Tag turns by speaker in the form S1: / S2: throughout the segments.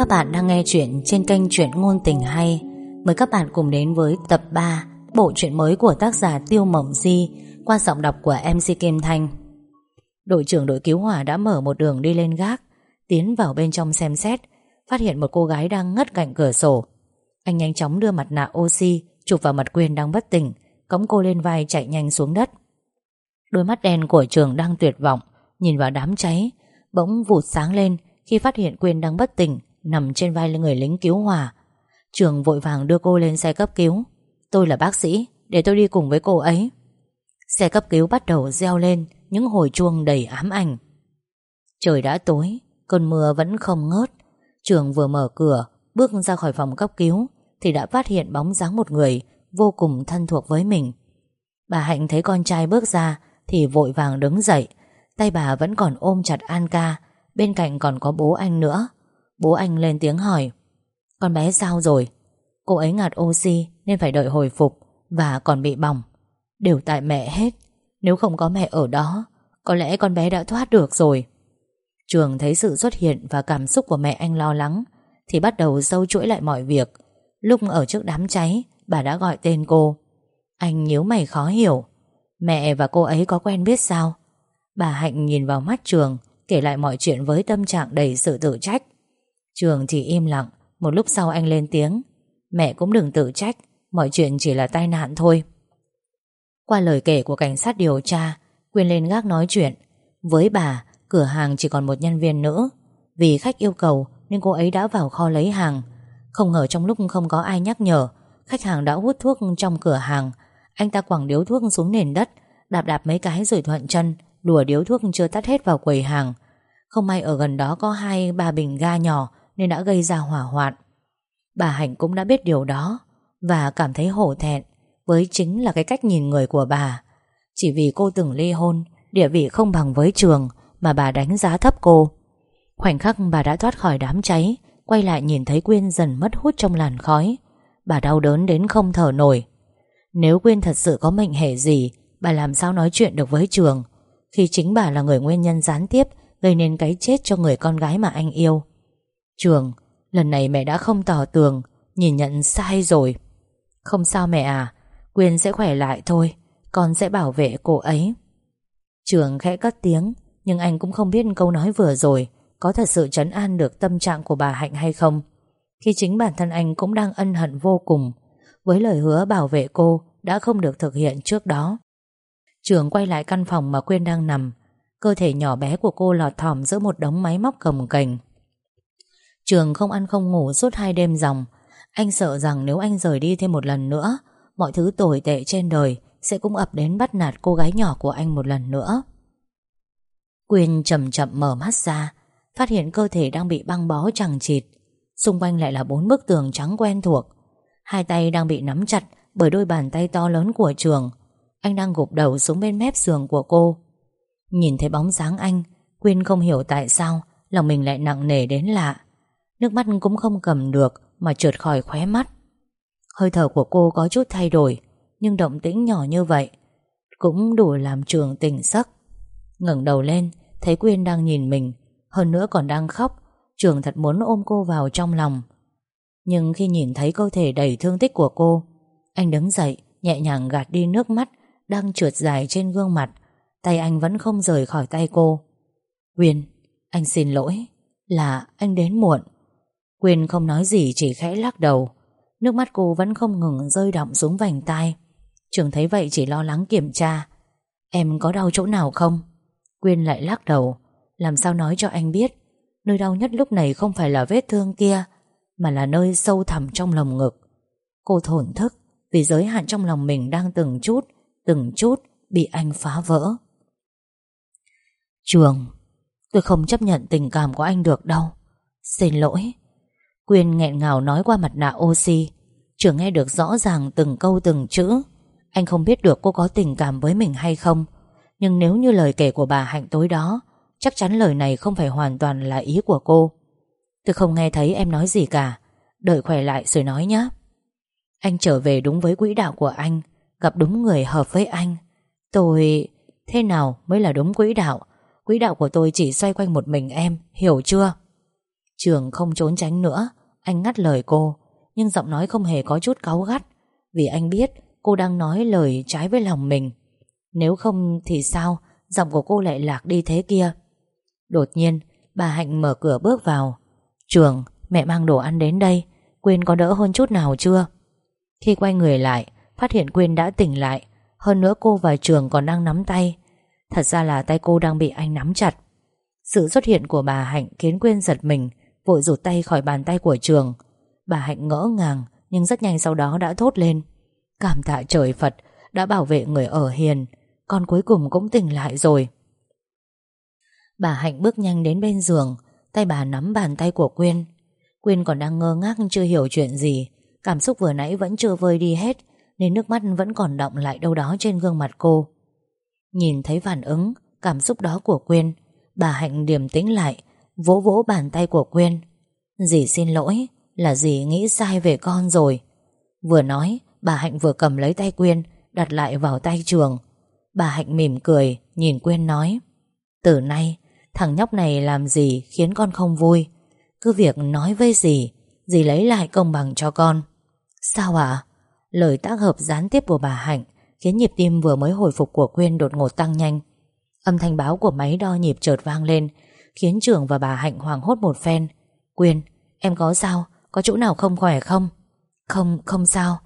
S1: Các bạn đang nghe chuyện trên kênh Chuyện Ngôn Tình Hay. Mời các bạn cùng đến với tập 3 Bộ truyện mới của tác giả Tiêu Mộng Di Qua giọng đọc của MC Kim Thanh. Đội trưởng đội cứu hỏa đã mở một đường đi lên gác, Tiến vào bên trong xem xét, Phát hiện một cô gái đang ngất cạnh cửa sổ. Anh nhanh chóng đưa mặt nạ oxy, Chụp vào mặt quyền đang bất tỉnh, Cõng cô lên vai chạy nhanh xuống đất. Đôi mắt đen của trường đang tuyệt vọng, Nhìn vào đám cháy, Bỗng vụt sáng lên Khi phát hiện Quyên đang bất tỉnh. Nằm trên vai người lính cứu hỏa. Trường vội vàng đưa cô lên xe cấp cứu. Tôi là bác sĩ, Để tôi đi cùng với cô ấy. Xe cấp cứu bắt đầu reo lên, Những hồi chuông đầy ám ảnh. Trời đã tối, Cơn mưa vẫn không ngớt. Trường vừa mở cửa, Bước ra khỏi phòng cấp cứu, Thì đã phát hiện bóng dáng một người Vô cùng thân thuộc với mình. Bà Hạnh thấy con trai bước ra, Thì vội vàng đứng dậy. Tay bà vẫn còn ôm chặt An ca, Bên cạnh còn có bố anh nữa. Bố anh lên tiếng hỏi, Con bé sao rồi? Cô ấy ngạt oxy nên phải đợi hồi phục Và còn bị bỏng. Đều tại mẹ hết, Nếu không có mẹ ở đó, Có lẽ con bé đã thoát được rồi. Trường thấy sự xuất hiện và cảm xúc của mẹ anh lo lắng, Thì bắt đầu sâu chuỗi lại mọi việc. Lúc ở trước đám cháy, Bà đã gọi tên cô. Anh nhíu mày khó hiểu, Mẹ và cô ấy có quen biết sao? Bà Hạnh nhìn vào mắt Trường, Kể lại mọi chuyện với tâm trạng đầy sự tự trách. Trường thì im lặng. Một lúc sau anh lên tiếng. Mẹ cũng đừng tự trách. Mọi chuyện chỉ là tai nạn thôi. Qua lời kể của cảnh sát điều tra, Quyên lên gác nói chuyện. Với bà, Cửa hàng chỉ còn một nhân viên nữ. Vì khách yêu cầu Nên cô ấy đã vào kho lấy hàng. Không ngờ trong lúc không có ai nhắc nhở, Khách hàng đã hút thuốc trong cửa hàng. Anh ta quẳng điếu thuốc xuống nền đất, Đạp đạp mấy cái rồi thuận chân Đùa điếu thuốc chưa tắt hết vào quầy hàng. Không may ở gần đó có hai ba bình ga nhỏ nên đã gây ra hỏa hoạn. Bà Hạnh cũng đã biết điều đó Và cảm thấy hổ thẹn Với chính là cái cách nhìn người của bà. Chỉ vì cô từng ly hôn, Địa vị không bằng với trường Mà bà đánh giá thấp cô. Khoảnh khắc bà đã thoát khỏi đám cháy, Quay lại nhìn thấy Quyên dần mất hút trong làn khói. Bà đau đớn đến không thở nổi. Nếu Quyên thật sự có mệnh hệ gì, Bà làm sao nói chuyện được với trường? Khi chính bà là người nguyên nhân gián tiếp, Gây nên cái chết cho người con gái mà anh yêu Trường, Lần này mẹ đã không tỏ tường, Nhìn nhận sai rồi. Không sao mẹ à Quyên sẽ khỏe lại thôi, Con sẽ bảo vệ cô ấy. Trường khẽ cất tiếng, Nhưng anh cũng không biết câu nói vừa rồi Có thật sự chấn an được tâm trạng của bà Hạnh hay không. Khi chính bản thân anh cũng đang ân hận vô cùng, Với lời hứa bảo vệ cô Đã không được thực hiện trước đó. Trường quay lại căn phòng mà Quyên đang nằm, Cơ thể nhỏ bé của cô lọt thỏm giữa một đống máy móc cầm cành. Trường không ăn không ngủ suốt hai đêm dòng. Anh sợ rằng nếu anh rời đi thêm một lần nữa, Mọi thứ tồi tệ trên đời Sẽ cũng ập đến bắt nạt cô gái nhỏ của anh một lần nữa. Quyên chậm chậm mở mắt ra, Phát hiện cơ thể đang bị băng bó chẳng chịt. Xung quanh lại là bốn bức tường trắng quen thuộc. Hai tay đang bị nắm chặt Bởi đôi bàn tay to lớn của trường. Anh đang gục đầu xuống bên mép giường của cô. Nhìn thấy bóng dáng anh, Quyên không hiểu tại sao Lòng mình lại nặng nề đến lạ. Nước mắt cũng không cầm được Mà trượt khỏi khóe mắt. Hơi thở của cô có chút thay đổi, Nhưng động tĩnh nhỏ như vậy Cũng đủ làm trường tỉnh giấc. Ngẩng đầu lên, Thấy Quyên đang nhìn mình, Hơn nữa còn đang khóc, Trường thật muốn ôm cô vào trong lòng. Nhưng khi nhìn thấy cơ thể đầy thương tích của cô, Anh đứng dậy, Nhẹ nhàng gạt đi nước mắt Đang trượt dài trên gương mặt. Tay anh vẫn không rời khỏi tay cô. Quyên, Anh xin lỗi, Là anh đến muộn. Quyên không nói gì, chỉ khẽ lắc đầu. Nước mắt cô vẫn không ngừng rơi đọng xuống vành tai. Trường thấy vậy chỉ lo lắng kiểm tra. Em có đau chỗ nào không? Quyên lại lắc đầu. Làm sao nói cho anh biết? Nơi đau nhất lúc này không phải là vết thương kia, Mà là nơi sâu thẳm trong lồng ngực. Cô thổn thức Vì giới hạn trong lòng mình đang từng chút Từng chút bị anh phá vỡ. Trường, Tôi không chấp nhận tình cảm của anh được đâu. Xin lỗi. Quyên nghẹn ngào nói qua mặt nạ oxy. Trường nghe được rõ ràng từng câu từng chữ. Anh không biết được cô có tình cảm với mình hay không. Nhưng nếu như lời kể của bà Hạnh tối đó, Chắc chắn lời này không phải hoàn toàn là ý của cô. Tôi không nghe thấy em nói gì cả. Đợi khỏe lại rồi nói nhé Anh trở về đúng với quỹ đạo của anh, Gặp đúng người hợp với anh. Tôi... Thế nào mới là đúng quỹ đạo? Quỹ đạo của tôi chỉ xoay quanh một mình em, Hiểu chưa? Trường không trốn tránh nữa. Anh ngắt lời cô, Nhưng giọng nói không hề có chút cáu gắt, Vì anh biết cô đang nói lời trái với lòng mình. Nếu không thì sao? Giọng của cô lại lạc đi thế kia. Đột nhiên, Bà Hạnh mở cửa bước vào. Trường, mẹ mang đồ ăn đến đây, Quyên có đỡ hơn chút nào chưa? Khi quay người lại, Phát hiện Quyên đã tỉnh lại, Hơn nữa cô và Trường còn đang nắm tay. Thật ra là tay cô đang bị anh nắm chặt. Sự xuất hiện của bà Hạnh khiến Quyên giật mình Vội rụt tay khỏi bàn tay của Trường. Bà Hạnh ngỡ ngàng, Nhưng rất nhanh sau đó đã thốt lên. Cảm tạ trời Phật, Đã bảo vệ người ở hiền, Con cuối cùng cũng tỉnh lại rồi. Bà Hạnh bước nhanh đến bên giường, Tay bà nắm bàn tay của Quyên. Quyên còn đang ngơ ngác chưa hiểu chuyện gì, Cảm xúc vừa nãy vẫn chưa vơi đi hết, Nên nước mắt vẫn còn động lại đâu đó trên gương mặt cô. Nhìn thấy phản ứng, Cảm xúc đó của Quyên, Bà Hạnh điềm tĩnh lại Vỗ vỗ bàn tay của Quyên. Dì xin lỗi Là dì nghĩ sai về con rồi. Vừa nói, Bà Hạnh vừa cầm lấy tay Quyên, Đặt lại vào tay trường. Bà Hạnh mỉm cười, Nhìn Quyên nói, Từ nay, Thằng nhóc này làm gì khiến con không vui? Cứ việc nói với dì Dì lấy lại công bằng cho con. Sao ạ? Lời tác hợp gián tiếp của bà Hạnh Khiến nhịp tim vừa mới hồi phục của Quyên đột ngột tăng nhanh. Âm thanh báo của máy đo nhịp chợt vang lên Khiến trưởng và bà Hạnh hoảng hốt một phen. Quyên Em có sao? Có chỗ nào không khỏe không? Không không sao.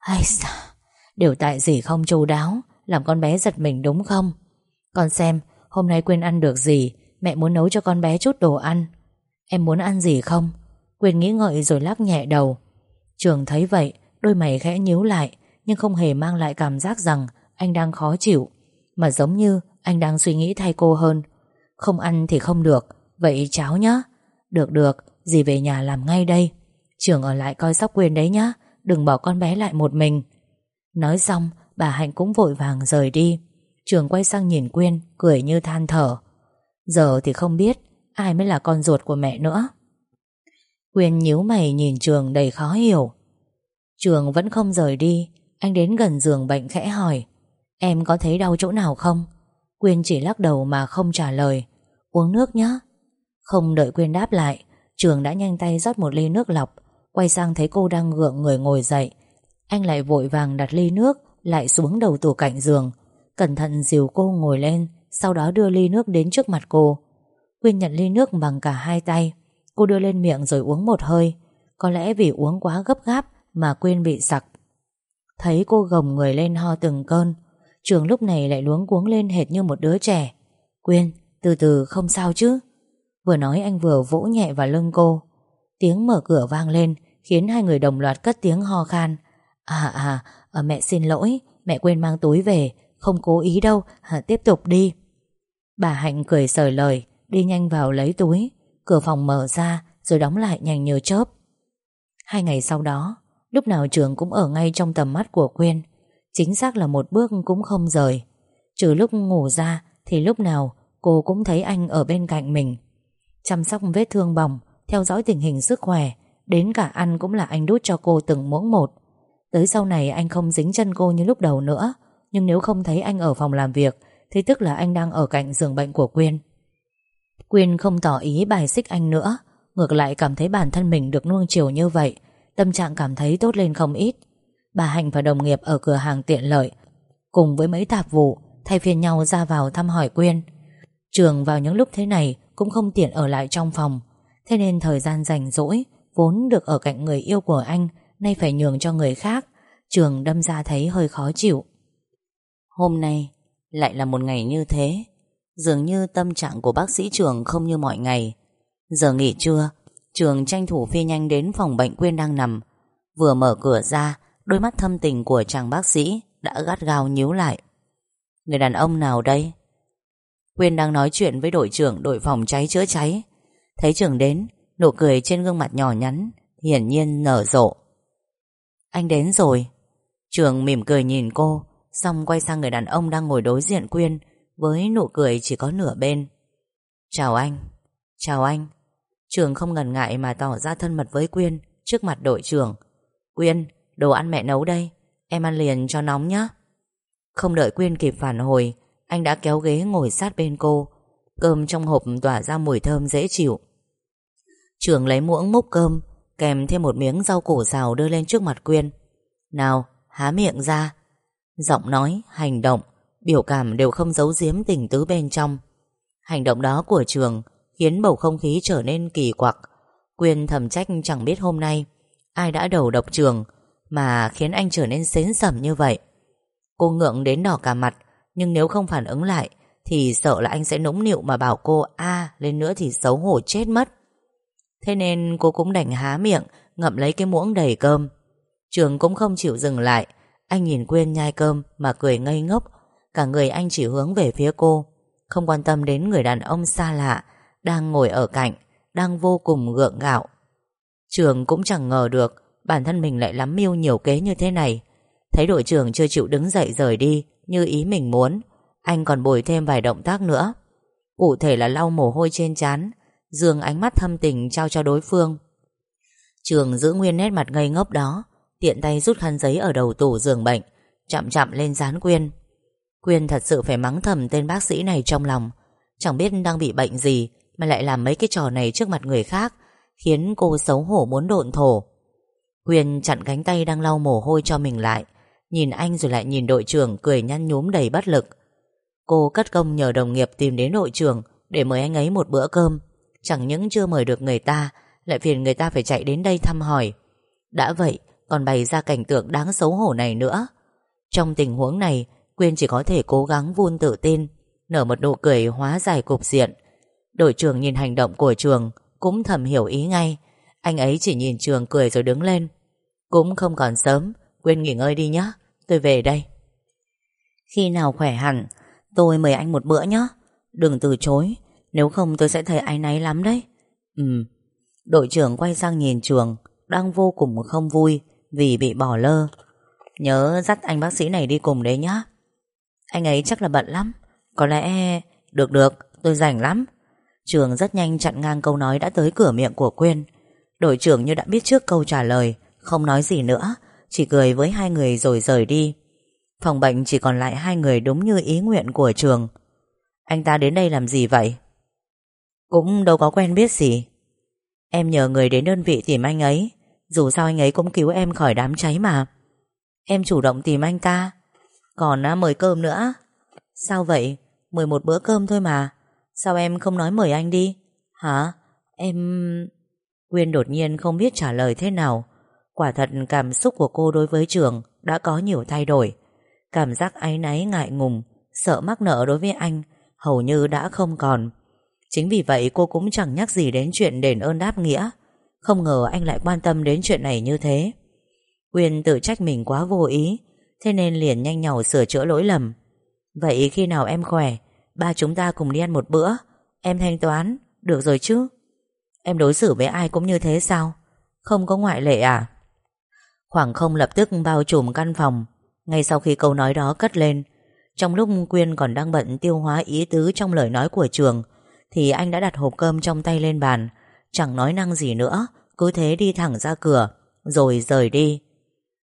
S1: Hay sao Đều tại gì không chu đáo, Làm con bé giật mình đúng không? Con xem, Hôm nay Quyên ăn được gì? Mẹ muốn nấu cho con bé chút đồ ăn. Em muốn ăn gì không? Quyên nghĩ ngợi rồi lắc nhẹ đầu. Trường thấy vậy, Đôi mày khẽ nhíu lại, Nhưng không hề mang lại cảm giác rằng Anh đang khó chịu, Mà giống như anh đang suy nghĩ thay cô hơn. Không ăn thì không được. Vậy cháu nhá. Được được. Dì về nhà làm ngay đây. Trường ở lại coi sóc quyền đấy nhá. Đừng bỏ con bé lại một mình. Nói xong, bà Hạnh cũng vội vàng rời đi. Trường quay sang nhìn Quyên, Cười như than thở. Giờ thì không biết Ai mới là con ruột của mẹ nữa. Quyên nhíu mày nhìn Trường đầy khó hiểu. Trường vẫn không rời đi. Anh đến gần giường bệnh khẽ hỏi. Em có thấy đau chỗ nào không? Quyên chỉ lắc đầu mà không trả lời. Uống nước nhé Không đợi Quyên đáp lại, Trường đã nhanh tay rót một ly nước lọc. Quay sang thấy cô đang gượng người ngồi dậy. Anh lại vội vàng đặt ly nước, Lại xuống đầu tủ cạnh giường. Cẩn thận dìu cô ngồi lên, Sau đó đưa ly nước đến trước mặt cô. Quyên nhận ly nước bằng cả hai tay. Cô đưa lên miệng rồi uống một hơi. Có lẽ vì uống quá gấp gáp Mà Quyên bị sặc. Thấy cô gồng người lên ho từng cơn, Trường lúc này lại luống cuống lên hệt như một đứa trẻ. Quyên từ từ không sao chứ? Vừa nói anh vừa vỗ nhẹ vào lưng cô. Tiếng mở cửa vang lên Khiến hai người đồng loạt cất tiếng ho khan. À à, à mẹ xin lỗi Mẹ quên mang túi về Không cố ý đâu, à, tiếp tục đi. Bà Hạnh cười sởi lời Đi nhanh vào lấy túi. Cửa phòng mở ra rồi đóng lại nhanh như chớp. Hai ngày sau đó Lúc nào trường cũng ở ngay trong tầm mắt của Quyên. Chính xác là một bước cũng không rời. Trừ lúc ngủ ra Thì lúc nào cô cũng thấy anh ở bên cạnh mình. Chăm sóc vết thương bỏng, Theo dõi tình hình sức khỏe, Đến cả ăn cũng là anh đút cho cô từng muỗng một. Tới sau này anh không dính chân cô như lúc đầu nữa, Nhưng nếu không thấy anh ở phòng làm việc, Thì tức là anh đang ở cạnh giường bệnh của Quyên. Quyên không tỏ ý bài xích anh nữa, Ngược lại cảm thấy bản thân mình được nuông chiều như vậy, Tâm trạng cảm thấy tốt lên không ít. Bà Hạnh và đồng nghiệp ở cửa hàng tiện lợi, Cùng với mấy tạp vụ, Thay phiên nhau ra vào thăm hỏi Quyên. Trường vào những lúc thế này Cũng không tiện ở lại trong phòng. Thế nên thời gian rảnh rỗi, Vốn được ở cạnh người yêu của anh, Nay phải nhường cho người khác, Trường đâm ra thấy hơi khó chịu. Hôm nay Lại là một ngày như thế, Dường như tâm trạng của bác sĩ Trường không như mọi ngày. Giờ nghỉ trưa, Trường tranh thủ phi nhanh đến phòng bệnh Quyên đang nằm. Vừa mở cửa ra, Đôi mắt thâm tình của chàng bác sĩ Đã gắt gao nhíu lại. Người đàn ông nào đây? Quyên đang nói chuyện với đội trưởng đội phòng cháy chữa cháy. Thấy trường đến, Nụ cười trên gương mặt nhỏ nhắn, Hiển nhiên nở rộ. Anh đến rồi. Trường mỉm cười nhìn cô, Xong quay sang người đàn ông đang ngồi đối diện Quyên, Với nụ cười chỉ có nửa bên. Chào anh Chào anh. Trường không ngần ngại mà tỏ ra thân mật với Quyên Trước mặt đội trưởng. Quyên, Đồ ăn mẹ nấu đây, Em ăn liền cho nóng nhé Không đợi Quyên kịp phản hồi anh đã kéo ghế ngồi sát bên cô. Cơm trong hộp tỏa ra mùi thơm dễ chịu. Trường lấy muỗng múc cơm Kèm thêm một miếng rau củ xào đưa lên trước mặt Quyên. Nào há miệng ra. Giọng nói, hành động Biểu cảm đều không giấu giếm tình tứ bên trong. Hành động đó của trường Khiến bầu không khí trở nên kỳ quặc. Quyên thầm trách chẳng biết hôm nay Ai đã đầu độc trường Mà khiến anh trở nên xến sẩm như vậy. Cô ngượng đến đỏ cả mặt nhưng nếu không phản ứng lại, Thì sợ là anh sẽ nũng nịu mà bảo cô, a, lên nữa thì xấu hổ chết mất. Thế nên cô cũng đành há miệng, Ngậm lấy cái muỗng đầy cơm. Trường cũng không chịu dừng lại. Anh nhìn Quyên nhai cơm mà cười ngây ngốc. Cả người anh chỉ hướng về phía cô. Không quan tâm đến người đàn ông xa lạ, Đang ngồi ở cạnh, Đang vô cùng gượng gạo. Trường cũng chẳng ngờ được, Bản thân mình lại lắm mưu nhiều kế như thế này. Thấy đội trưởng chưa chịu đứng dậy rời đi như ý mình muốn, Anh còn bồi thêm vài động tác nữa. Cụ thể là lau mồ hôi trên trán, dường ánh mắt thâm tình trao cho đối phương. Trường giữ nguyên nét mặt ngây ngốc đó, Tiện tay rút khăn giấy ở đầu tủ giường bệnh, Chậm chậm lên dán Quyên. Quyên thật sự phải mắng thầm tên bác sĩ này trong lòng. Chẳng biết đang bị bệnh gì Mà lại làm mấy cái trò này trước mặt người khác, Khiến cô xấu hổ muốn độn thổ. Quyên chặn cánh tay đang lau mồ hôi cho mình lại Nhìn anh rồi lại nhìn đội trưởng Cười nhăn nhúm đầy bất lực. Cô cất công nhờ đồng nghiệp tìm đến đội trưởng Để mời anh ấy một bữa cơm. Chẳng những chưa mời được người ta, Lại phiền người ta phải chạy đến đây thăm hỏi. Đã vậy, còn bày ra cảnh tượng đáng xấu hổ này nữa. Trong tình huống này, Quyên chỉ có thể cố gắng vun tự tin, Nở một nụ cười hóa giải cục diện. Đội trưởng nhìn hành động của trường Cũng thầm hiểu ý ngay. Anh ấy chỉ nhìn trường cười rồi đứng lên. Cũng không còn sớm, Quyên nghỉ ngơi đi nhé Tôi về đây. Khi nào khỏe hẳn Tôi mời anh một bữa nhé Đừng từ chối Nếu không tôi sẽ thấy áy náy lắm đấy. Ừ. Đội trưởng quay sang nhìn trường Đang vô cùng không vui Vì bị bỏ lơ. Nhớ dắt anh bác sĩ này đi cùng đấy nhá. Anh ấy chắc là bận lắm Có lẽ Được được tôi rảnh lắm. Trường rất nhanh chặn ngang câu nói đã tới cửa miệng của Quyên. Đội trưởng như đã biết trước câu trả lời Không nói gì nữa chỉ cười với hai người rồi rời đi. Phòng bệnh chỉ còn lại hai người đúng như ý nguyện của trường. Anh ta đến đây làm gì vậy? Cũng đâu có quen biết gì. Em nhờ người đến đơn vị tìm anh ấy. Dù sao anh ấy cũng cứu em khỏi đám cháy mà. Em chủ động tìm anh ta. Còn à, mời cơm nữa. Sao vậy? Mời một bữa cơm thôi mà. Sao em không nói mời anh đi? Hả? Em... Quyên đột nhiên không biết trả lời thế nào. Quả thật cảm xúc của cô đối với trường Đã có nhiều thay đổi. Cảm giác áy náy ngại ngùng, Sợ mắc nợ đối với anh, Hầu như đã không còn. Chính vì vậy cô cũng chẳng nhắc gì đến chuyện đền ơn đáp nghĩa. Không ngờ anh lại quan tâm đến chuyện này như thế. Quyên tự trách mình quá vô ý, Thế nên liền nhanh nhảu sửa chữa lỗi lầm. Vậy khi nào em khỏe, Ba chúng ta cùng đi ăn một bữa, Em thanh toán, Được rồi chứ? Em đối xử với ai cũng như thế sao? Không có ngoại lệ à? Khoảng không lập tức bao trùm căn phòng. Ngay sau khi câu nói đó cất lên, Trong lúc Quyên còn đang bận tiêu hóa ý tứ trong lời nói của trường, Thì anh đã đặt hộp cơm trong tay lên bàn. Chẳng nói năng gì nữa, Cứ thế đi thẳng ra cửa, Rồi rời đi.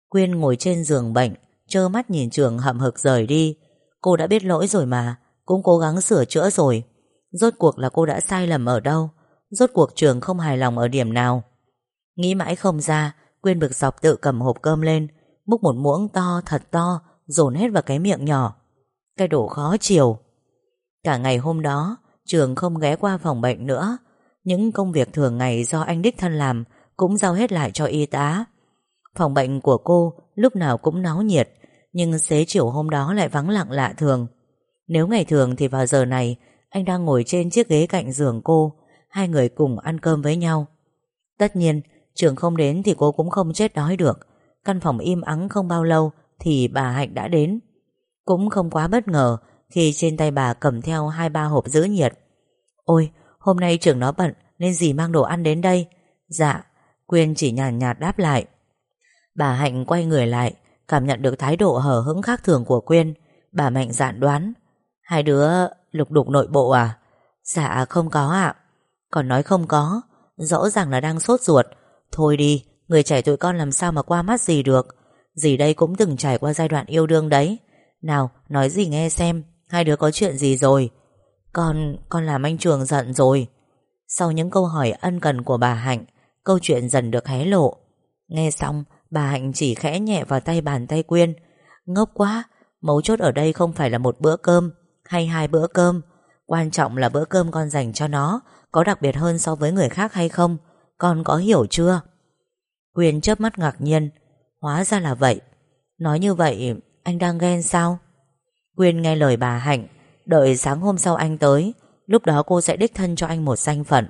S1: Quyên ngồi trên giường bệnh, Trơ mắt nhìn trường hậm hực rời đi. Cô đã biết lỗi rồi mà, Cũng cố gắng sửa chữa rồi. Rốt cuộc là cô đã sai lầm ở đâu? Rốt cuộc trường không hài lòng ở điểm nào? Nghĩ mãi không ra Quyên bực dọc tự cầm hộp cơm lên, Múc một muỗng to thật to, Dồn hết vào cái miệng nhỏ. Cái đồ khó chiều Cả ngày hôm đó, Trường không ghé qua phòng bệnh nữa. Những công việc thường ngày do anh đích thân làm Cũng giao hết lại cho y tá. Phòng bệnh của cô lúc nào cũng náo nhiệt, Nhưng xế chiều hôm đó lại vắng lặng lạ thường. Nếu ngày thường thì vào giờ này, Anh đang ngồi trên chiếc ghế cạnh giường cô, Hai người cùng ăn cơm với nhau. Tất nhiên Trường không đến thì cô cũng không chết đói được. Căn phòng im ắng không bao lâu Thì bà Hạnh đã đến. Cũng không quá bất ngờ Khi trên tay bà cầm theo hai ba hộp giữ nhiệt. Ôi hôm nay trường nó bận Nên gì mang đồ ăn đến đây. Dạ Quyên chỉ nhàn nhạt, nhạt đáp lại. Bà Hạnh quay người lại Cảm nhận được thái độ hở hững khác thường của Quyên. Bà Mạnh dạn đoán. Hai đứa lục đục nội bộ à? Dạ không có ạ. Còn nói không có Rõ ràng là đang sốt ruột. Thôi đi Người trẻ tụi con làm sao mà qua mắt gì được. Dì đây cũng từng trải qua giai đoạn yêu đương đấy. Nào nói gì nghe xem Hai đứa có chuyện gì rồi? Con, con làm anh Trường giận rồi. Sau những câu hỏi ân cần của bà Hạnh Câu chuyện dần được hé lộ. Nghe xong bà Hạnh chỉ khẽ nhẹ vào tay bàn tay Quyên. Ngốc quá Mấu chốt ở đây không phải là một bữa cơm Hay hai bữa cơm. Quan trọng là bữa cơm con dành cho nó Có đặc biệt hơn so với người khác hay không. Con có hiểu chưa? Huyền chớp mắt ngạc nhiên. Hóa ra là vậy. Nói như vậy, anh đang ghen sao? Quyên nghe lời bà Hạnh. Đợi sáng hôm sau anh tới, Lúc đó cô sẽ đích thân cho anh một danh phận.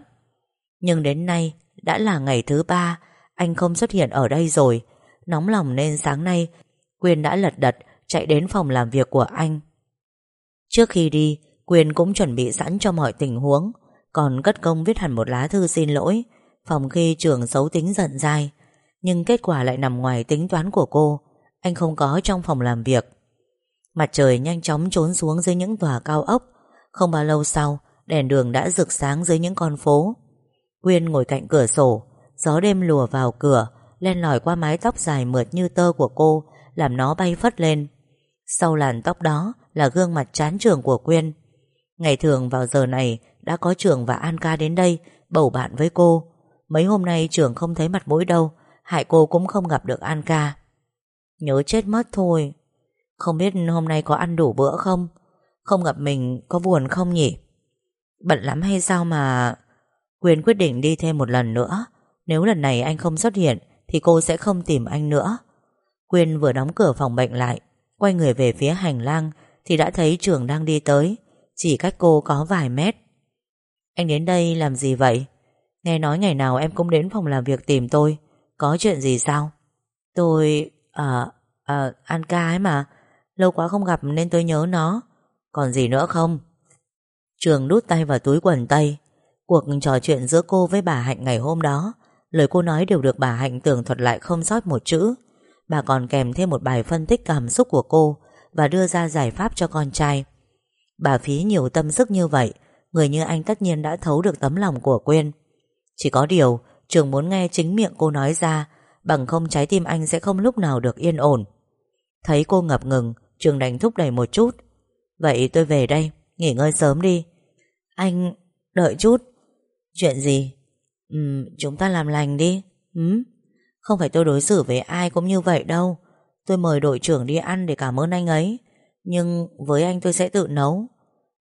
S1: Nhưng đến nay, Đã là ngày thứ ba, Anh không xuất hiện ở đây rồi. Nóng lòng nên sáng nay Quyên đã lật đật chạy đến phòng làm việc của anh. Trước khi đi Quyên cũng chuẩn bị sẵn cho mọi tình huống. Còn cất công viết hẳn một lá thư xin lỗi. Phòng khi trưởng xấu tính giận dai. Nhưng kết quả lại nằm ngoài tính toán của cô. Anh không có trong phòng làm việc. Mặt trời nhanh chóng trốn xuống dưới những tòa cao ốc. Không bao lâu sau, Đèn đường đã rực sáng dưới những con phố. Quyên ngồi cạnh cửa sổ. Gió đêm lùa vào cửa, Len lỏi qua mái tóc dài mượt như tơ của cô, Làm nó bay phất lên. Sau làn tóc đó Là gương mặt chán trường của Quyên. Ngày thường vào giờ này, Đã có trường và An ca đến đây, Bầu bạn với cô. Mấy hôm nay trưởng không thấy mặt mũi đâu, Hại cô cũng không gặp được An ca. Nhớ chết mất thôi. Không biết hôm nay có ăn đủ bữa không? Không gặp mình có buồn không nhỉ? Bận lắm hay sao mà Quyên quyết định đi thêm một lần nữa. Nếu lần này anh không xuất hiện, Thì cô sẽ không tìm anh nữa. Quyên vừa đóng cửa phòng bệnh lại, Quay người về phía hành lang, Thì đã thấy trường đang đi tới. Chỉ cách cô có vài mét. Anh đến đây làm gì vậy? Nghe nói ngày nào em cũng đến phòng làm việc tìm tôi. Có chuyện gì sao? Tôi À À An ca ấy mà. Lâu quá không gặp nên tôi nhớ nó. Còn gì nữa không? Trường đút tay vào túi quần tây Cuộc trò chuyện giữa cô với bà Hạnh ngày hôm đó, Lời cô nói đều được bà Hạnh tường thuật lại không sót một chữ. Bà còn kèm thêm một bài phân tích cảm xúc của cô Và đưa ra giải pháp cho con trai. Bà phí nhiều tâm sức như vậy, Người như anh tất nhiên đã thấu được tấm lòng của Quyên. Chỉ có điều Trường muốn nghe chính miệng cô nói ra Bằng không trái tim anh sẽ không lúc nào được yên ổn. Thấy cô ngập ngừng Trường đành thúc đẩy một chút. Vậy tôi về đây Nghỉ ngơi sớm đi. Anh đợi chút. Chuyện gì? Ừ, Chúng ta làm lành đi. Ừ? Không phải tôi đối xử với ai cũng như vậy đâu. Tôi mời đội trưởng đi ăn để cảm ơn anh ấy. Nhưng với anh tôi sẽ tự nấu.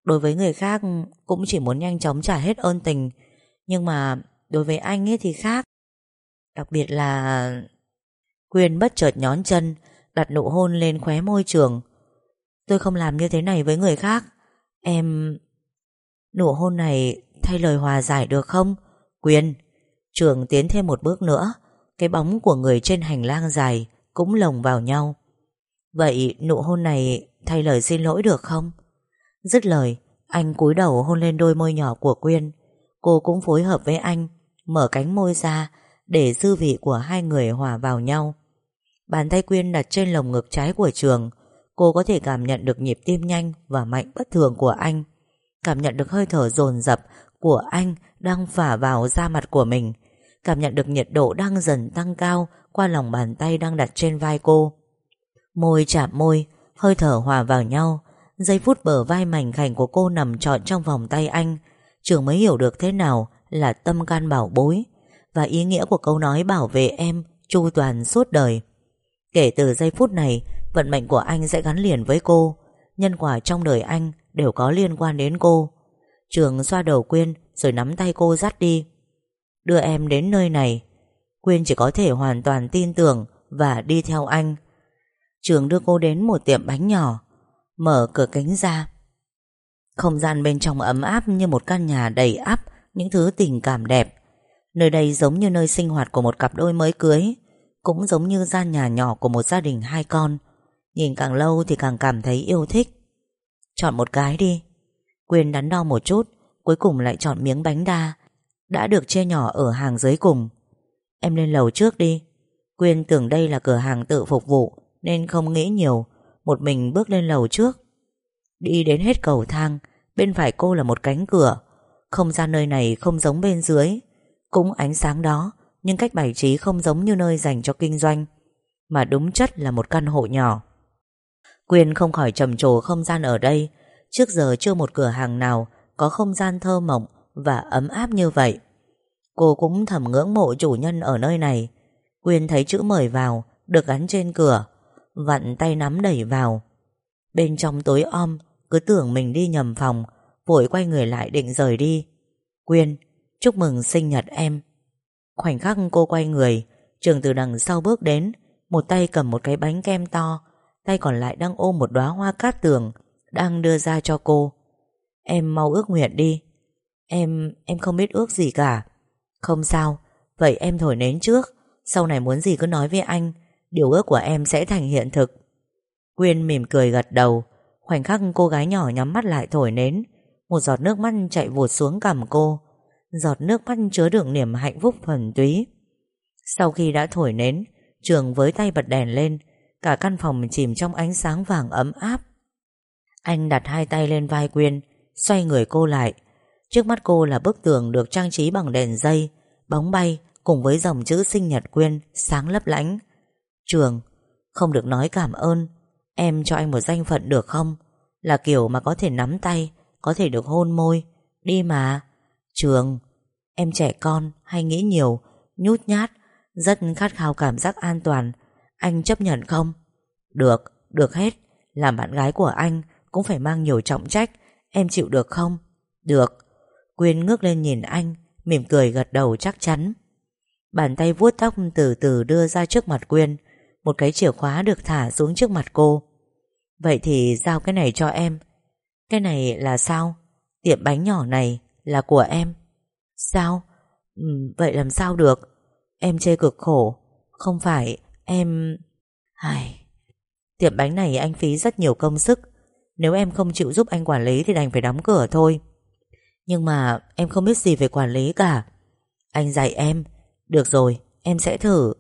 S1: Đối với người khác Cũng chỉ muốn nhanh chóng trả hết ơn tình. Nhưng mà đối với anh ấy thì khác. Đặc biệt là Quyên bất chợt nhón chân, Đặt nụ hôn lên khóe môi trường. Tôi không làm như thế này với người khác. Em... Nụ hôn này thay lời hòa giải được không? Quyên, Trường tiến thêm một bước nữa. Cái bóng của người trên hành lang dài Cũng lồng vào nhau. Vậy nụ hôn này thay lời xin lỗi được không? Dứt lời, Anh cúi đầu hôn lên đôi môi nhỏ của Quyên. Cô cũng phối hợp với anh Mở cánh môi ra, Để dư vị của hai người hòa vào nhau. Bàn tay Quyên đặt trên lồng ngực trái của Trường, Cô có thể cảm nhận được nhịp tim nhanh Và mạnh bất thường của anh. Cảm nhận được hơi thở dồn dập Của anh đang phả vào da mặt của mình. Cảm nhận được nhiệt độ đang dần tăng cao Qua lòng bàn tay đang đặt trên vai cô. Môi chạm môi, Hơi thở hòa vào nhau. Giây phút bờ vai mảnh khảnh của cô nằm trọn trong vòng tay anh. Trường mới hiểu được thế nào là tâm can bảo bối, Và ý nghĩa của câu nói bảo vệ em Chu toàn suốt đời. Kể từ giây phút này, Vận mệnh của anh sẽ gắn liền với cô. Nhân quả trong đời anh đều có liên quan đến cô. Trường xoa đầu Quyên Rồi nắm tay cô dắt đi. Đưa em đến nơi này. Quyên chỉ có thể hoàn toàn tin tưởng Và đi theo anh. Trường đưa cô đến một tiệm bánh nhỏ, Mở cửa kính ra. Không gian bên trong ấm áp Như một căn nhà đầy ắp những thứ tình cảm đẹp. Nơi đây giống như nơi sinh hoạt của một cặp đôi mới cưới, Cũng giống như gian nhà nhỏ Của một gia đình hai con. Nhìn càng lâu thì càng cảm thấy yêu thích. Chọn một cái đi. Quyên đắn đo một chút, Cuối cùng lại chọn miếng bánh đa, Đã được chia nhỏ ở hàng dưới cùng. Em lên lầu trước đi. Quyên tưởng đây là cửa hàng tự phục vụ, Nên không nghĩ nhiều, Một mình bước lên lầu trước. Đi đến hết cầu thang, Bên phải cô là một cánh cửa. Không gian nơi này không giống bên dưới Cũng ánh sáng đó Nhưng cách bày trí không giống như nơi dành cho kinh doanh Mà đúng chất là một căn hộ nhỏ Quyên không khỏi trầm trồ không gian ở đây Trước giờ chưa một cửa hàng nào Có không gian thơ mộng và ấm áp như vậy. Cô cũng thầm ngưỡng mộ chủ nhân ở nơi này. Quyên thấy chữ mời vào được gắn trên cửa, vặn tay nắm đẩy vào. Bên trong tối om, cứ tưởng mình đi nhầm phòng, vội quay người lại định rời đi. Quyên, chúc mừng sinh nhật em. Khoảnh khắc cô quay người, Trường từ đằng sau bước đến, một tay cầm một cái bánh kem to, tay còn lại đang ôm một đóa hoa cát tường, đang đưa ra cho cô. Em mau ước nguyện đi. Em, em không biết ước gì cả. Không sao, vậy em thổi nến trước, sau này muốn gì cứ nói với anh, điều ước của em sẽ thành hiện thực. Quyên mỉm cười gật đầu, khoảnh khắc cô gái nhỏ nhắm mắt lại thổi nến, một giọt nước mắt chạy vụt xuống cằm cô. Giọt nước mắt chứa đựng niềm hạnh phúc thuần túy. Sau khi đã thổi nến, Trường với tay bật đèn lên, cả căn phòng chìm trong ánh sáng vàng ấm áp. Anh đặt hai tay lên vai Quyên, xoay người cô lại. Trước mắt cô là bức tường được trang trí bằng đèn dây, bóng bay cùng với dòng chữ sinh nhật Quyên sáng lấp lánh. Trường, không được nói cảm ơn, em cho anh một danh phận được không? Là kiểu mà có thể nắm tay, có thể được hôn môi. Đi mà. Trường, em trẻ con hay nghĩ nhiều, nhút nhát, rất khát khao cảm giác an toàn. Anh chấp nhận không? Được, được hết. Làm bạn gái của anh cũng phải mang nhiều trọng trách. Em chịu được không? Được. Quyên ngước lên nhìn anh, mỉm cười gật đầu chắc chắn. Bàn tay vuốt tóc từ từ đưa ra trước mặt Quyên. Một cái chìa khóa được thả xuống trước mặt cô. Vậy thì giao cái này cho em. Cái này là sao? Tiệm bánh nhỏ này là của em. Sao? Ừ, vậy làm sao được? Em chê cực khổ Không phải em... Ai... Tiệm bánh này anh phí rất nhiều công sức Nếu em không chịu giúp anh quản lý Thì đành phải đóng cửa thôi Nhưng mà em không biết gì về quản lý cả Anh dạy em Được rồi em sẽ thử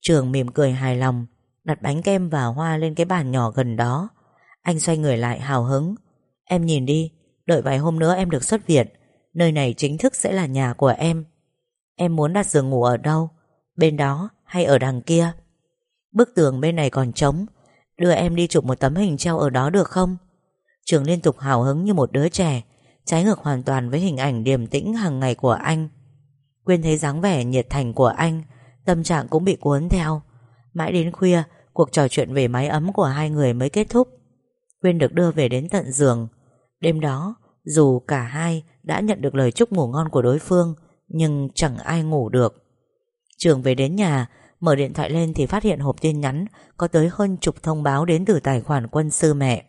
S1: Trường mỉm cười hài lòng Đặt bánh kem và hoa lên cái bàn nhỏ gần đó Anh xoay người lại hào hứng Em nhìn đi, Đợi vài hôm nữa em được xuất viện. Nơi này chính thức sẽ là nhà của em. Em muốn đặt giường ngủ ở đâu? Bên đó hay ở đằng kia? Bức tường bên này còn trống. Đưa em đi chụp một tấm hình treo ở đó được không? Trường liên tục hào hứng như một đứa trẻ, Trái ngược hoàn toàn với hình ảnh điềm tĩnh hàng ngày của anh. Quyên thấy dáng vẻ nhiệt thành của anh, Tâm trạng cũng bị cuốn theo. Mãi đến khuya, Cuộc trò chuyện về mái ấm của hai người mới kết thúc. Quyên được đưa về đến tận giường. Đêm đó Dù cả hai đã nhận được lời chúc ngủ ngon của đối phương nhưng chẳng ai ngủ được. Trường về đến nhà, mở điện thoại lên thì phát hiện hộp tin nhắn có tới hơn chục thông báo đến từ tài khoản quân sư mẹ.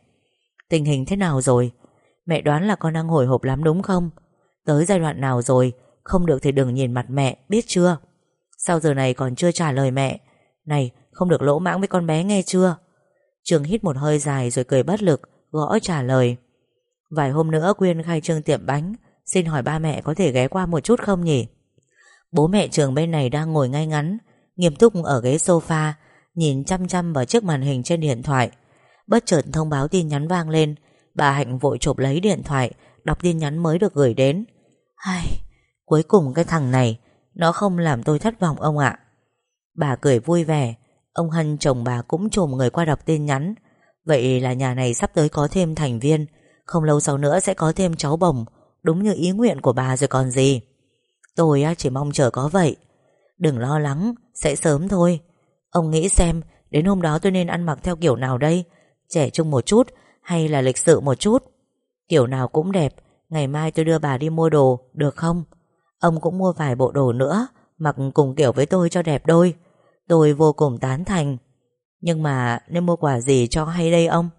S1: Tình hình thế nào rồi? Mẹ đoán là con đang hồi hộp lắm đúng không? Tới giai đoạn nào rồi? Không được thì đừng nhìn mặt mẹ, biết chưa? Sao giờ này còn chưa trả lời mẹ? Này, không được lỗ mãng với con bé nghe chưa? Trường hít một hơi dài rồi cười bất lực, gõ trả lời. Vài hôm nữa Quyên khai trương tiệm bánh Xin hỏi ba mẹ có thể ghé qua một chút không nhỉ? Bố mẹ trường bên này đang ngồi ngay ngắn Nghiêm túc ở ghế sofa Nhìn chăm chăm vào chiếc màn hình trên điện thoại. Bất chợt thông báo tin nhắn vang lên Bà Hạnh vội chụp lấy điện thoại Đọc tin nhắn mới được gửi đến. Ai, Cuối cùng cái thằng này Nó không làm tôi thất vọng ông ạ. Bà cười vui vẻ Ông Hân chồng bà cũng trồm người qua đọc tin nhắn. Vậy là nhà này sắp tới có thêm thành viên không lâu sau nữa sẽ có thêm cháu bồng Đúng như ý nguyện của bà rồi còn gì. Tôi chỉ mong chờ có vậy. Đừng lo lắng, Sẽ sớm thôi. Ông nghĩ xem, Đến hôm đó tôi nên ăn mặc theo kiểu nào đây? Trẻ trung một chút Hay là lịch sự một chút? Kiểu nào cũng đẹp, Ngày mai tôi đưa bà đi mua đồ, Được không? Ông cũng mua vài bộ đồ nữa, Mặc cùng kiểu với tôi cho đẹp đôi. Tôi vô cùng tán thành. Nhưng mà, nên mua quà gì cho hay đây ông?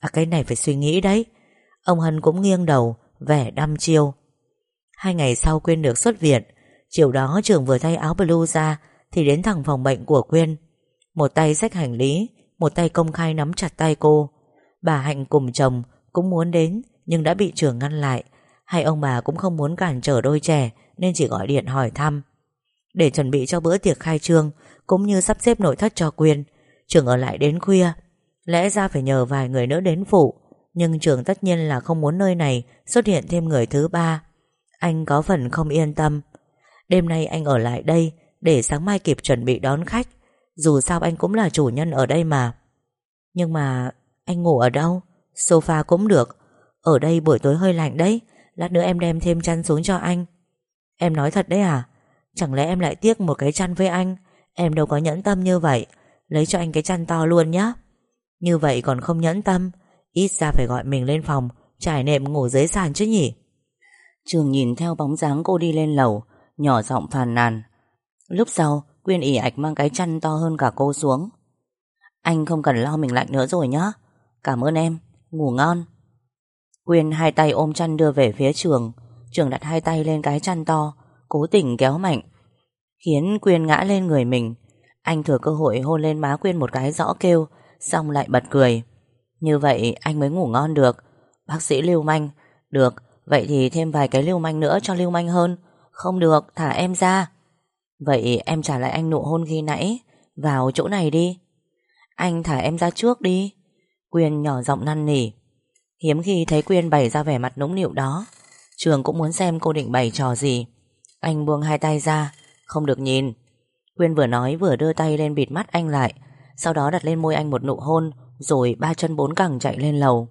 S1: À cái này phải suy nghĩ đấy. Ông Hân cũng nghiêng đầu vẻ đăm chiêu. Hai ngày sau Quyên được xuất viện, chiều đó trường vừa thay áo blue ra thì đến thẳng phòng bệnh của Quyên. Một tay xách hành lý, một tay công khai nắm chặt tay cô. Bà Hạnh cùng chồng cũng muốn đến nhưng đã bị trường ngăn lại. Hai ông bà cũng không muốn cản trở đôi trẻ nên chỉ gọi điện hỏi thăm. Để chuẩn bị cho bữa tiệc khai trương cũng như sắp xếp nội thất cho Quyên, trường ở lại đến khuya. Lẽ ra phải nhờ vài người nữa đến phụ nhưng trường tất nhiên là không muốn nơi này xuất hiện thêm người thứ ba. Anh có phần không yên tâm. Đêm nay anh ở lại đây để sáng mai kịp chuẩn bị đón khách. Dù sao anh cũng là chủ nhân ở đây mà. Nhưng mà anh ngủ ở đâu? Sofa cũng được. Ở đây buổi tối hơi lạnh đấy.
S2: Lát nữa em đem thêm chăn xuống cho anh Em nói thật đấy à Chẳng lẽ em lại tiếc một cái chăn với anh Em đâu có nhẫn tâm như vậy Lấy cho anh cái chăn to luôn nhá Như vậy còn không nhẫn tâm Ít ra phải gọi mình lên phòng, Trải nệm ngủ dưới sàn chứ nhỉ?
S1: Trường nhìn theo bóng dáng cô đi lên lầu, Nhỏ giọng phàn nàn. Lúc sau, Quyên ỉ ạch mang cái chăn to hơn cả cô xuống. Anh không cần lo mình lạnh nữa rồi nhá. Cảm ơn em. Ngủ ngon. Quyên hai tay ôm chăn đưa về phía trường. Trường đặt hai tay lên cái chăn to, Cố tình kéo mạnh. Khiến Quyên ngã lên người mình. Anh thừa cơ hội hôn lên má Quyên một cái rõ kêu, Xong lại bật cười. Như vậy anh mới ngủ ngon được. Bác sĩ lưu manh. Được, vậy thì thêm vài cái lưu manh nữa cho lưu manh hơn. Không được, thả em ra. Vậy em trả lại anh nụ hôn khi nãy. Vào chỗ này đi. Anh thả em ra trước đi. Quyên nhỏ giọng năn nỉ. Hiếm khi thấy Quyên bày ra vẻ mặt nũng nịu đó. Trường cũng muốn xem cô định bày trò gì. Anh buông hai tay ra. Không được nhìn. Quyên vừa nói vừa đưa tay lên bịt mắt anh lại. Sau đó đặt lên môi anh một nụ hôn. Rồi ba chân bốn cẳng chạy lên lầu.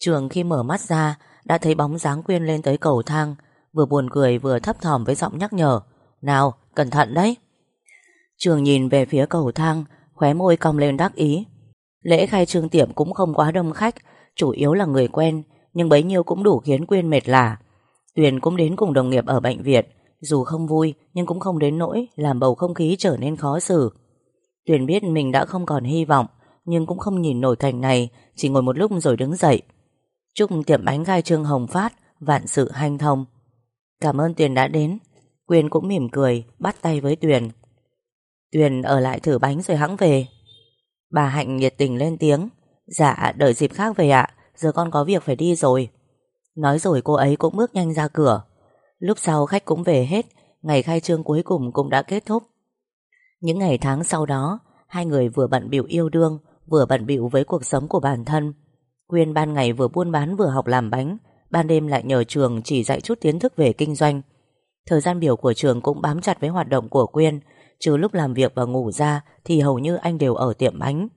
S1: Trường khi mở mắt ra, Đã thấy bóng dáng Quyên lên tới cầu thang, Vừa buồn cười vừa thấp thỏm với giọng nhắc nhở, Nào, cẩn thận đấy. Trường nhìn về phía cầu thang, Khóe môi cong lên đắc ý. Lễ khai trương tiệm cũng không quá đông khách, Chủ yếu là người quen, Nhưng bấy nhiêu cũng đủ khiến Quyên mệt lả. Tuyền cũng đến cùng đồng nghiệp ở bệnh viện, Dù không vui nhưng cũng không đến nỗi Làm bầu không khí trở nên khó xử. Tuyền biết mình đã không còn hy vọng nhưng cũng không nhìn nổi cảnh này, Chỉ ngồi một lúc rồi đứng dậy. Chúc tiệm bánh gai trương hồng phát Vạn sự hanh thông. Cảm ơn Tuyền đã đến. Quyền cũng mỉm cười, Bắt tay với Tuyền. Tuyền ở lại thử bánh rồi hãng về. Bà Hạnh nhiệt tình lên tiếng. Dạ đợi dịp khác về ạ. Giờ con có việc phải đi rồi. Nói rồi cô ấy cũng bước nhanh ra cửa. Lúc sau khách cũng về hết, Ngày khai trương cuối cùng cũng đã kết thúc. Những ngày tháng sau đó, Hai người vừa bận biểu yêu đương Vừa bận bịu với cuộc sống của bản thân. Quyên ban ngày vừa buôn bán vừa học làm bánh, Ban đêm lại nhờ trường chỉ dạy chút kiến thức về kinh doanh. Thời gian biểu của trường cũng bám chặt với hoạt động của Quyên, Trừ lúc làm việc và ngủ ra Thì hầu như anh đều ở tiệm bánh.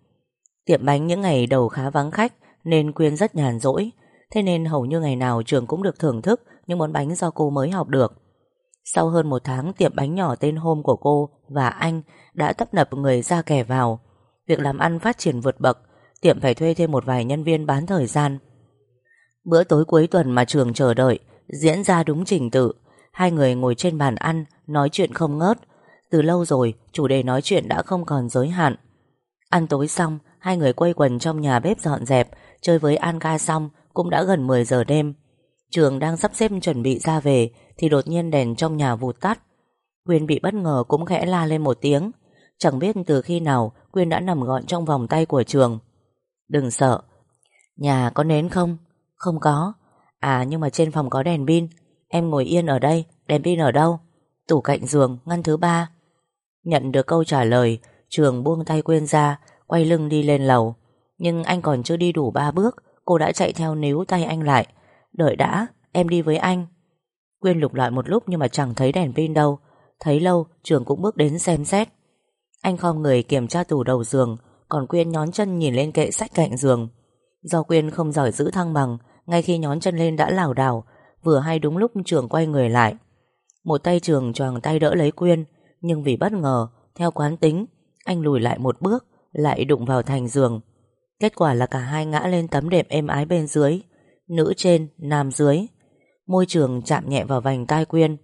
S1: Tiệm bánh những ngày đầu khá vắng khách, Nên Quyên rất nhàn rỗi. Thế nên hầu như ngày nào trường cũng được thưởng thức Những món bánh do cô mới học được. Sau hơn một tháng, tiệm bánh nhỏ tên hôm của cô Và anh đã tấp nập người ra kẻ vào. Việc làm ăn phát triển vượt bậc, Tiệm phải thuê thêm một vài nhân viên bán thời gian. Bữa tối cuối tuần mà trường chờ đợi, Diễn ra đúng trình tự. Hai người ngồi trên bàn ăn, Nói chuyện không ngớt. Từ lâu rồi, chủ đề nói chuyện đã không còn giới hạn. Ăn tối xong, Hai người quây quần trong nhà bếp dọn dẹp, Chơi với An ca xong, Cũng đã gần 10 giờ đêm. Trường đang sắp xếp chuẩn bị ra về, Thì đột nhiên đèn trong nhà vụt tắt. Quyên bị bất ngờ cũng khẽ la lên một tiếng. Chẳng biết từ khi nào Quyên đã nằm gọn trong vòng tay của trường. Đừng sợ. Nhà có nến không? Không có. À nhưng mà trên phòng có đèn pin. Em ngồi yên ở đây Đèn pin ở đâu? Tủ cạnh giường, ngăn thứ ba. Nhận được câu trả lời Trường buông tay Quyên ra Quay lưng đi lên lầu. Nhưng anh còn chưa đi đủ ba bước Cô đã chạy theo níu tay anh lại. Đợi đã, em đi với anh. Quyên lục lọi một lúc nhưng mà chẳng thấy đèn pin đâu. Thấy lâu, trường cũng bước đến xem xét. Anh khom người kiểm tra tủ đầu giường Còn Quyên nhón chân nhìn lên kệ sách cạnh giường. Do Quyên không giỏi giữ thăng bằng Ngay khi nhón chân lên đã lảo đảo Vừa hay đúng lúc trường quay người lại. Một tay trường choàng tay đỡ lấy Quyên Nhưng vì bất ngờ Theo quán tính Anh lùi lại một bước Lại đụng vào thành giường. Kết quả là cả hai ngã lên tấm đệm êm ái bên dưới Nữ trên, nam dưới. Môi trường chạm nhẹ vào vành tai Quyên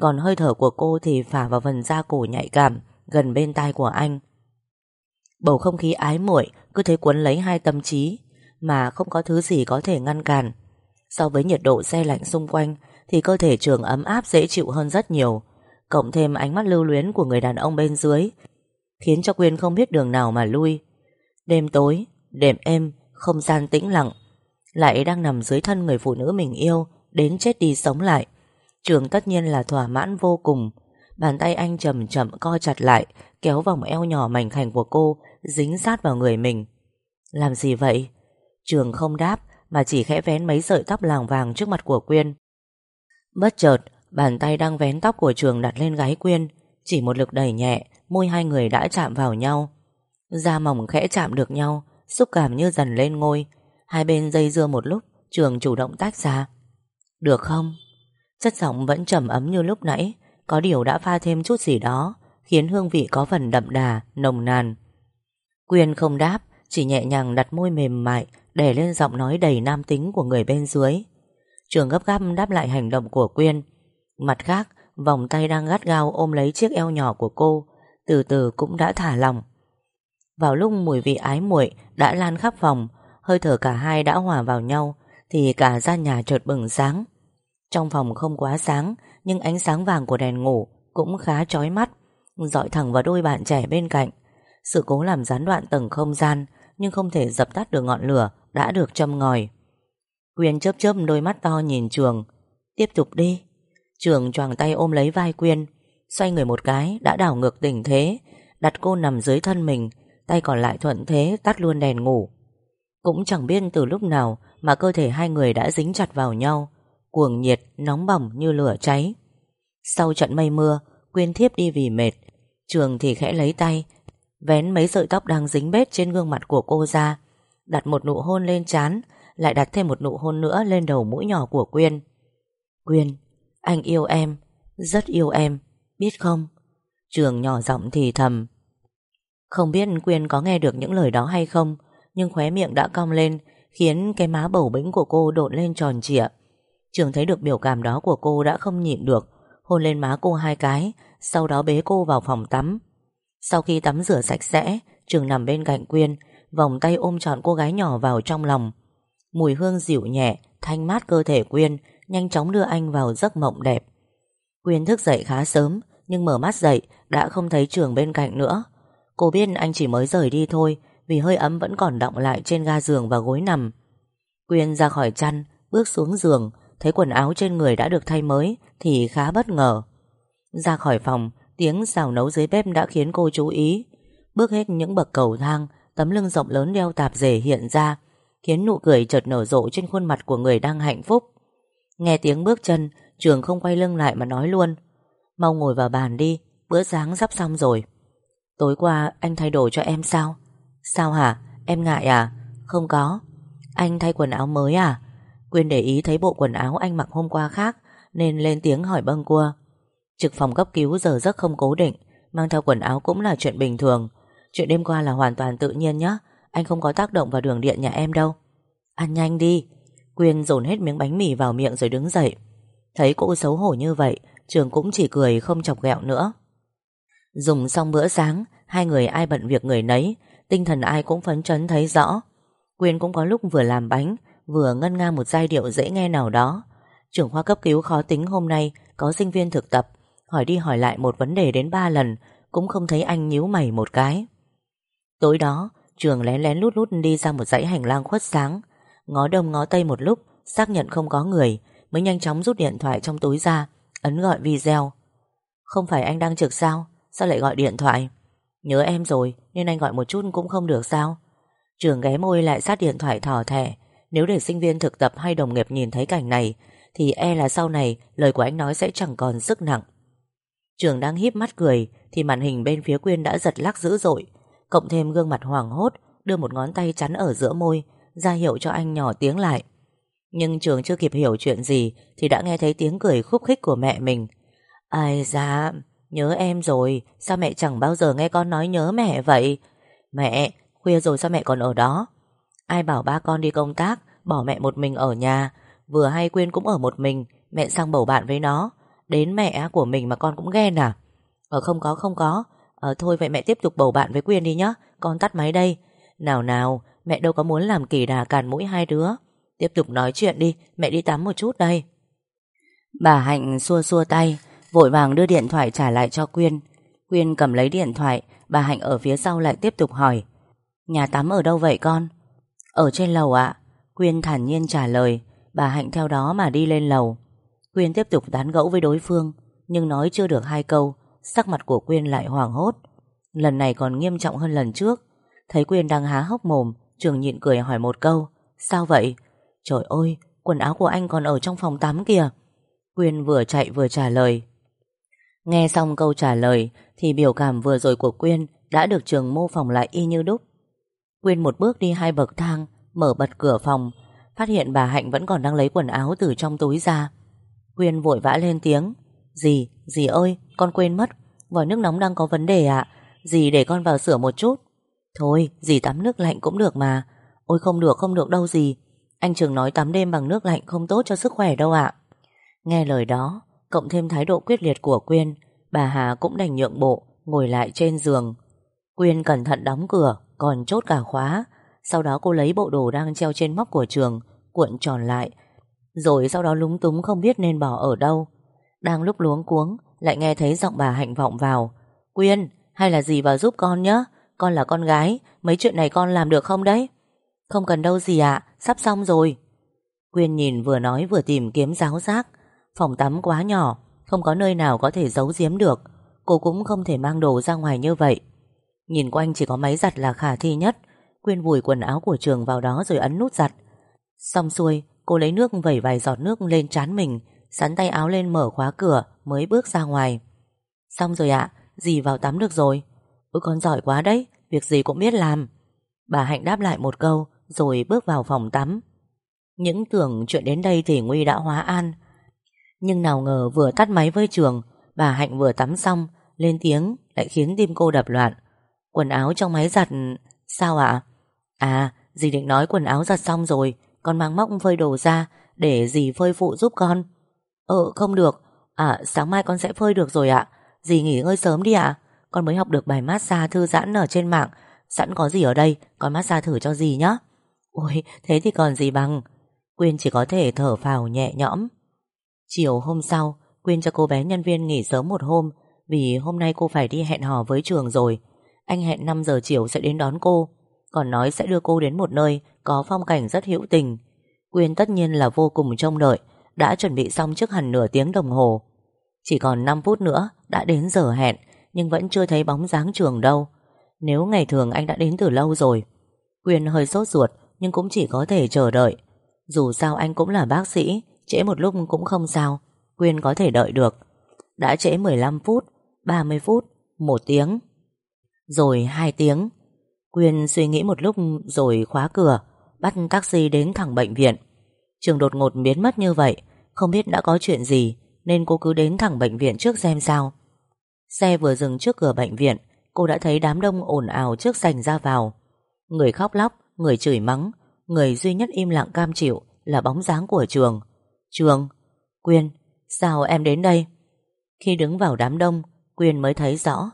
S1: Còn hơi thở của cô thì phả vào phần da cổ nhạy cảm. Gần bên tai của anh. Bầu không khí ái muội Cứ thế cuốn lấy hai tâm trí Mà không có thứ gì có thể ngăn cản. So với nhiệt độ xe lạnh xung quanh Thì cơ thể trường ấm áp dễ chịu hơn rất nhiều Cộng thêm ánh mắt lưu luyến của người đàn ông bên dưới Khiến cho Quyên không biết đường nào mà lui. Đêm tối Đêm êm, không gian tĩnh lặng Lại đang nằm dưới thân người phụ nữ mình yêu Đến chết đi sống lại. Trường tất nhiên là thỏa mãn vô cùng. Bàn tay anh chậm chậm co chặt lại, Kéo vòng eo nhỏ mảnh khảnh của cô, Dính sát vào người mình. Làm gì vậy? Trường không đáp, Mà chỉ khẽ vén mấy sợi tóc làng vàng trước mặt của Quyên. Bất chợt, Bàn tay đang vén tóc của Trường đặt lên gái Quyên. Chỉ một lực đẩy nhẹ, Môi hai người đã chạm vào nhau. Da mỏng khẽ chạm được nhau, Xúc cảm như dần lên ngôi. Hai bên dây dưa một lúc, Trường chủ động tách ra.
S2: Được không? Chất giọng vẫn trầm ấm như lúc nãy. Có điều đã pha thêm chút gì đó Khiến hương vị có phần đậm đà, nồng nàn. Quyên không đáp Chỉ nhẹ nhàng đặt môi mềm mại Để lên giọng nói đầy nam tính của người bên dưới. Trường gấp gáp đáp lại hành động của Quyên. Mặt khác Vòng tay đang gắt gao ôm lấy chiếc eo nhỏ của cô Từ từ cũng đã thả lòng Vào lúc mùi vị ái muội Đã lan khắp phòng Hơi thở cả hai đã hòa vào nhau Thì cả gian nhà chợt bừng sáng. Trong phòng không quá sáng nhưng ánh sáng vàng của đèn ngủ Cũng khá chói mắt. Dọi thẳng vào đôi bạn trẻ bên cạnh. Sự cố làm gián đoạn tầng không gian, Nhưng không thể dập tắt được ngọn lửa Đã được châm ngòi. Quyên chớp chớp đôi mắt to nhìn Trường. Tiếp tục đi. Trường choàng tay ôm lấy vai Quyên. Xoay người một cái, đã đảo ngược tình thế. Đặt cô nằm dưới thân mình, Tay còn lại thuận thế tắt luôn đèn ngủ. Cũng chẳng biết từ lúc nào Mà cơ thể hai người đã dính chặt vào nhau. Cuồng nhiệt, nóng bỏng như lửa cháy. Sau trận mây mưa Quyên thiếp đi vì mệt. Trường thì khẽ lấy tay Vén mấy sợi tóc đang dính bết trên gương mặt của cô ra Đặt một nụ hôn lên trán Lại đặt thêm một nụ hôn nữa lên đầu mũi nhỏ của Quyên. Quyên Anh yêu em Rất yêu em Biết không? Trường nhỏ giọng thì thầm. Không biết Quyên có nghe được những lời đó hay không Nhưng khóe miệng đã cong lên Khiến cái má bầu bĩnh của cô độn lên tròn trịa. Trường thấy được biểu cảm đó của cô đã không nhịn được, Hôn lên má cô hai cái, Sau đó bế cô vào phòng tắm. Sau khi tắm rửa sạch sẽ, Trường nằm bên cạnh Quyên, Vòng tay ôm trọn cô gái nhỏ vào trong lòng. Mùi hương dịu nhẹ, Thanh mát cơ thể Quyên, Nhanh chóng đưa anh vào giấc mộng đẹp. Quyên thức dậy khá sớm, Nhưng mở mắt dậy, đã không thấy Trường bên cạnh nữa. Cô biết anh chỉ mới rời đi thôi, Vì hơi ấm vẫn còn đọng lại trên ga giường và gối nằm. Quyên ra khỏi chăn, Bước xuống giường Thấy quần áo trên người đã được thay mới, Thì khá bất ngờ. Ra khỏi phòng, Tiếng xào nấu dưới bếp đã khiến cô chú ý. Bước hết những bậc cầu thang, Tấm lưng rộng lớn đeo tạp dề hiện ra, Khiến nụ cười chợt nở rộ trên khuôn mặt của người đang hạnh phúc. Nghe tiếng bước chân, Trường không quay lưng lại mà nói luôn, Mau ngồi vào bàn đi, Bữa sáng sắp xong rồi. Tối qua anh thay đồ cho em sao? Sao hả? Em ngại à? Không có. Anh thay quần áo mới à? Quyên để ý thấy bộ quần áo anh mặc hôm qua khác, Nên lên tiếng hỏi bâng cua. Trực phòng cấp cứu giờ giấc không cố định, Mang theo quần áo cũng là chuyện bình thường. Chuyện đêm qua là hoàn toàn tự nhiên nhé Anh không có tác động vào đường điện nhà em đâu. Ăn nhanh đi. Quyên dồn hết miếng bánh mì vào miệng rồi đứng dậy. Thấy cô xấu hổ như vậy, Trường cũng chỉ cười không chọc ghẹo nữa. Dùng xong bữa sáng, Hai người ai bận việc người nấy, Tinh thần ai cũng phấn chấn thấy rõ. Quyên cũng có lúc vừa làm bánh Vừa ngân nga một giai điệu dễ nghe nào đó. Trưởng khoa cấp cứu khó tính hôm nay Có sinh viên thực tập, Hỏi đi hỏi lại một vấn đề đến ba lần, Cũng không thấy anh nhíu mày một cái. Tối đó, Trường lén lén lút lút đi ra một dãy hành lang khuất sáng. Ngó đông ngó tây một lúc, Xác nhận không có người, Mới nhanh chóng rút điện thoại trong túi ra, Ấn gọi video. Không phải anh đang trực sao? Sao lại gọi điện thoại? Nhớ em rồi, nên anh gọi một chút cũng không được sao? Trường ghé môi lại sát điện thoại thỏ thẻ nếu để sinh viên thực tập hay đồng nghiệp nhìn thấy cảnh này, Thì e là sau này Lời của anh nói sẽ chẳng còn sức nặng. Trường đang híp mắt cười, Thì màn hình bên phía Quyên đã giật lắc dữ dội, Cộng thêm gương mặt hoảng hốt, Đưa một ngón tay chắn ở giữa môi, ra hiệu cho anh nhỏ tiếng lại. Nhưng Trường chưa kịp hiểu chuyện gì, Thì đã nghe thấy tiếng cười khúc khích của mẹ mình. Ai da, Nhớ em rồi, Sao mẹ chẳng bao giờ nghe con nói nhớ mẹ vậy? Mẹ, Khuya rồi sao mẹ còn ở đó? Ai bảo ba con đi công tác, Bỏ mẹ một mình ở nhà. Vừa hay Quyên cũng ở một mình, Mẹ sang bầu bạn với nó. Đến mẹ của mình mà con cũng ghen à? Ờ không có không có. Ờ thôi vậy mẹ tiếp tục bầu bạn với Quyên đi nhá. Con tắt máy đây. Nào nào, Mẹ đâu có muốn làm kỳ đà càn mũi hai đứa. Tiếp tục nói chuyện đi, Mẹ đi tắm một chút đây. Bà Hạnh xua xua tay, Vội vàng đưa điện thoại trả lại cho Quyên. Quyên cầm lấy điện thoại, Bà Hạnh ở phía sau lại tiếp tục hỏi. Nhà tắm ở đâu vậy con? Ở trên lầu ạ. Quyên thản nhiên trả lời Bà Hạnh theo đó mà đi lên lầu. Quyên tiếp tục tán gẫu với đối phương Nhưng nói chưa được hai câu Sắc mặt của Quyên lại hoảng hốt. Lần này còn nghiêm trọng hơn lần trước. Thấy Quyên đang há hốc mồm Trường nhịn cười hỏi một câu Sao vậy? Trời ơi, quần áo của anh còn ở trong phòng tắm kìa. Quyên vừa chạy vừa trả lời. Nghe xong câu trả lời Thì biểu cảm vừa rồi của Quyên Đã được trường mô phỏng lại y như đúc. Quyên một bước đi hai bậc thang Mở bật cửa phòng Phát hiện bà Hạnh vẫn còn đang lấy quần áo từ trong túi ra.
S1: Quyên vội vã lên tiếng Dì, dì ơi, con quên mất Vòi nước nóng đang có vấn đề ạ Dì để con vào sửa một chút. Thôi, dì tắm nước lạnh cũng được mà. Ôi không được, không được đâu dì Anh Trường nói tắm đêm bằng nước lạnh không tốt cho sức khỏe đâu ạ. Nghe lời đó Cộng thêm thái độ quyết liệt của Quyên Bà Hà cũng đành nhượng bộ Ngồi lại trên giường. Quyên cẩn thận đóng cửa. Còn chốt cả khóa. Sau đó cô lấy bộ đồ đang treo trên móc của trường, Cuộn tròn lại. Rồi sau đó lúng túng không biết nên bỏ ở đâu. Đang lúc luống cuống, Lại nghe thấy giọng bà hạnh vọng vào. Quyên, hay là gì vào giúp con nhé Con là con gái, Mấy chuyện này con làm được không đấy? Không cần đâu gì ạ, Sắp xong rồi. Quyên nhìn vừa nói vừa tìm kiếm giáo giác. Phòng tắm quá nhỏ, Không có nơi nào có thể giấu giếm được. Cô cũng không thể mang đồ ra ngoài như vậy. Nhìn quanh chỉ có máy giặt là khả thi nhất. Quyên vùi quần áo của trường vào đó rồi ấn nút giặt. Xong xuôi, Cô lấy nước vẩy vài giọt nước lên trán mình, Sắn tay áo lên mở khóa cửa, Mới bước ra ngoài. Xong rồi ạ, Dì vào tắm được rồi. Ôi, con giỏi quá đấy, Việc gì cũng biết làm. Bà Hạnh đáp lại một câu, Rồi bước vào phòng tắm. Những tưởng chuyện đến đây thì Nguy đã hóa an. Nhưng nào ngờ vừa tắt máy với trường, Bà Hạnh vừa tắm xong, Lên tiếng, lại khiến tim cô đập loạn. Quần áo trong máy giặt, Sao ạ? À dì định nói quần áo giặt xong rồi, Con mang móc phơi đồ ra Để dì phơi phụ giúp con. Ờ không được. À sáng mai con sẽ phơi được rồi ạ. Dì nghỉ ngơi sớm đi ạ. Con mới học được bài massage thư giãn ở trên mạng. Sẵn có gì ở đây, Con massage thử cho dì nhé Ôi, thế thì còn gì bằng. Quyên chỉ có thể thở phào nhẹ nhõm. Chiều hôm sau, Quyên cho cô bé nhân viên nghỉ sớm một hôm, Vì hôm nay cô phải đi hẹn hò với trường rồi. Anh hẹn 5 giờ chiều sẽ đến đón cô Còn nói sẽ đưa cô đến một nơi Có phong cảnh rất hữu tình. Quyên tất nhiên là vô cùng trông đợi Đã chuẩn bị xong trước hẳn nửa tiếng đồng hồ. Chỉ còn 5 phút nữa Đã đến giờ hẹn Nhưng vẫn chưa thấy bóng dáng trường đâu. Nếu ngày thường anh đã đến từ lâu rồi. Quyên hơi sốt ruột Nhưng cũng chỉ có thể chờ đợi. Dù sao anh cũng là bác sĩ Trễ một lúc cũng không sao Quyên có thể đợi được. Đã trễ 15 phút 30 phút, 1 tiếng. Rồi hai tiếng. Quyên suy nghĩ một lúc rồi khóa cửa, Bắt taxi đến thẳng bệnh viện. Trường đột ngột biến mất như vậy, Không biết đã có chuyện gì, Nên cô cứ đến thẳng bệnh viện trước xem sao. Xe vừa dừng trước cửa bệnh viện, Cô đã thấy đám đông ồn ào trước sành ra vào. Người khóc lóc, Người chửi mắng, Người duy nhất im lặng cam chịu Là bóng dáng của Trường. Trường, Quyên, Sao em đến đây? Khi đứng vào đám đông, Quyên mới thấy rõ.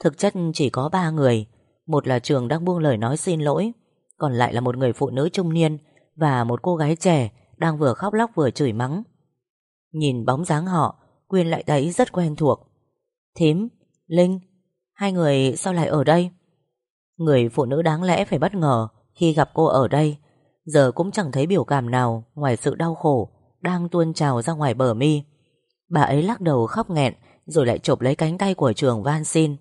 S1: Thực chất chỉ có ba người. Một là Trường đang buông lời nói xin lỗi Còn lại là một người phụ nữ trung niên Và một cô gái trẻ Đang vừa khóc lóc vừa chửi mắng. Nhìn bóng dáng họ Quyên lại thấy rất quen thuộc. Thím, Linh Hai người sao lại ở đây? Người phụ nữ đáng lẽ phải bất ngờ Khi gặp cô ở đây. Giờ cũng chẳng thấy biểu cảm nào Ngoài sự đau khổ Đang tuôn trào ra ngoài bờ mi. Bà ấy lắc đầu khóc nghẹn Rồi lại chộp lấy cánh tay của trường van xin.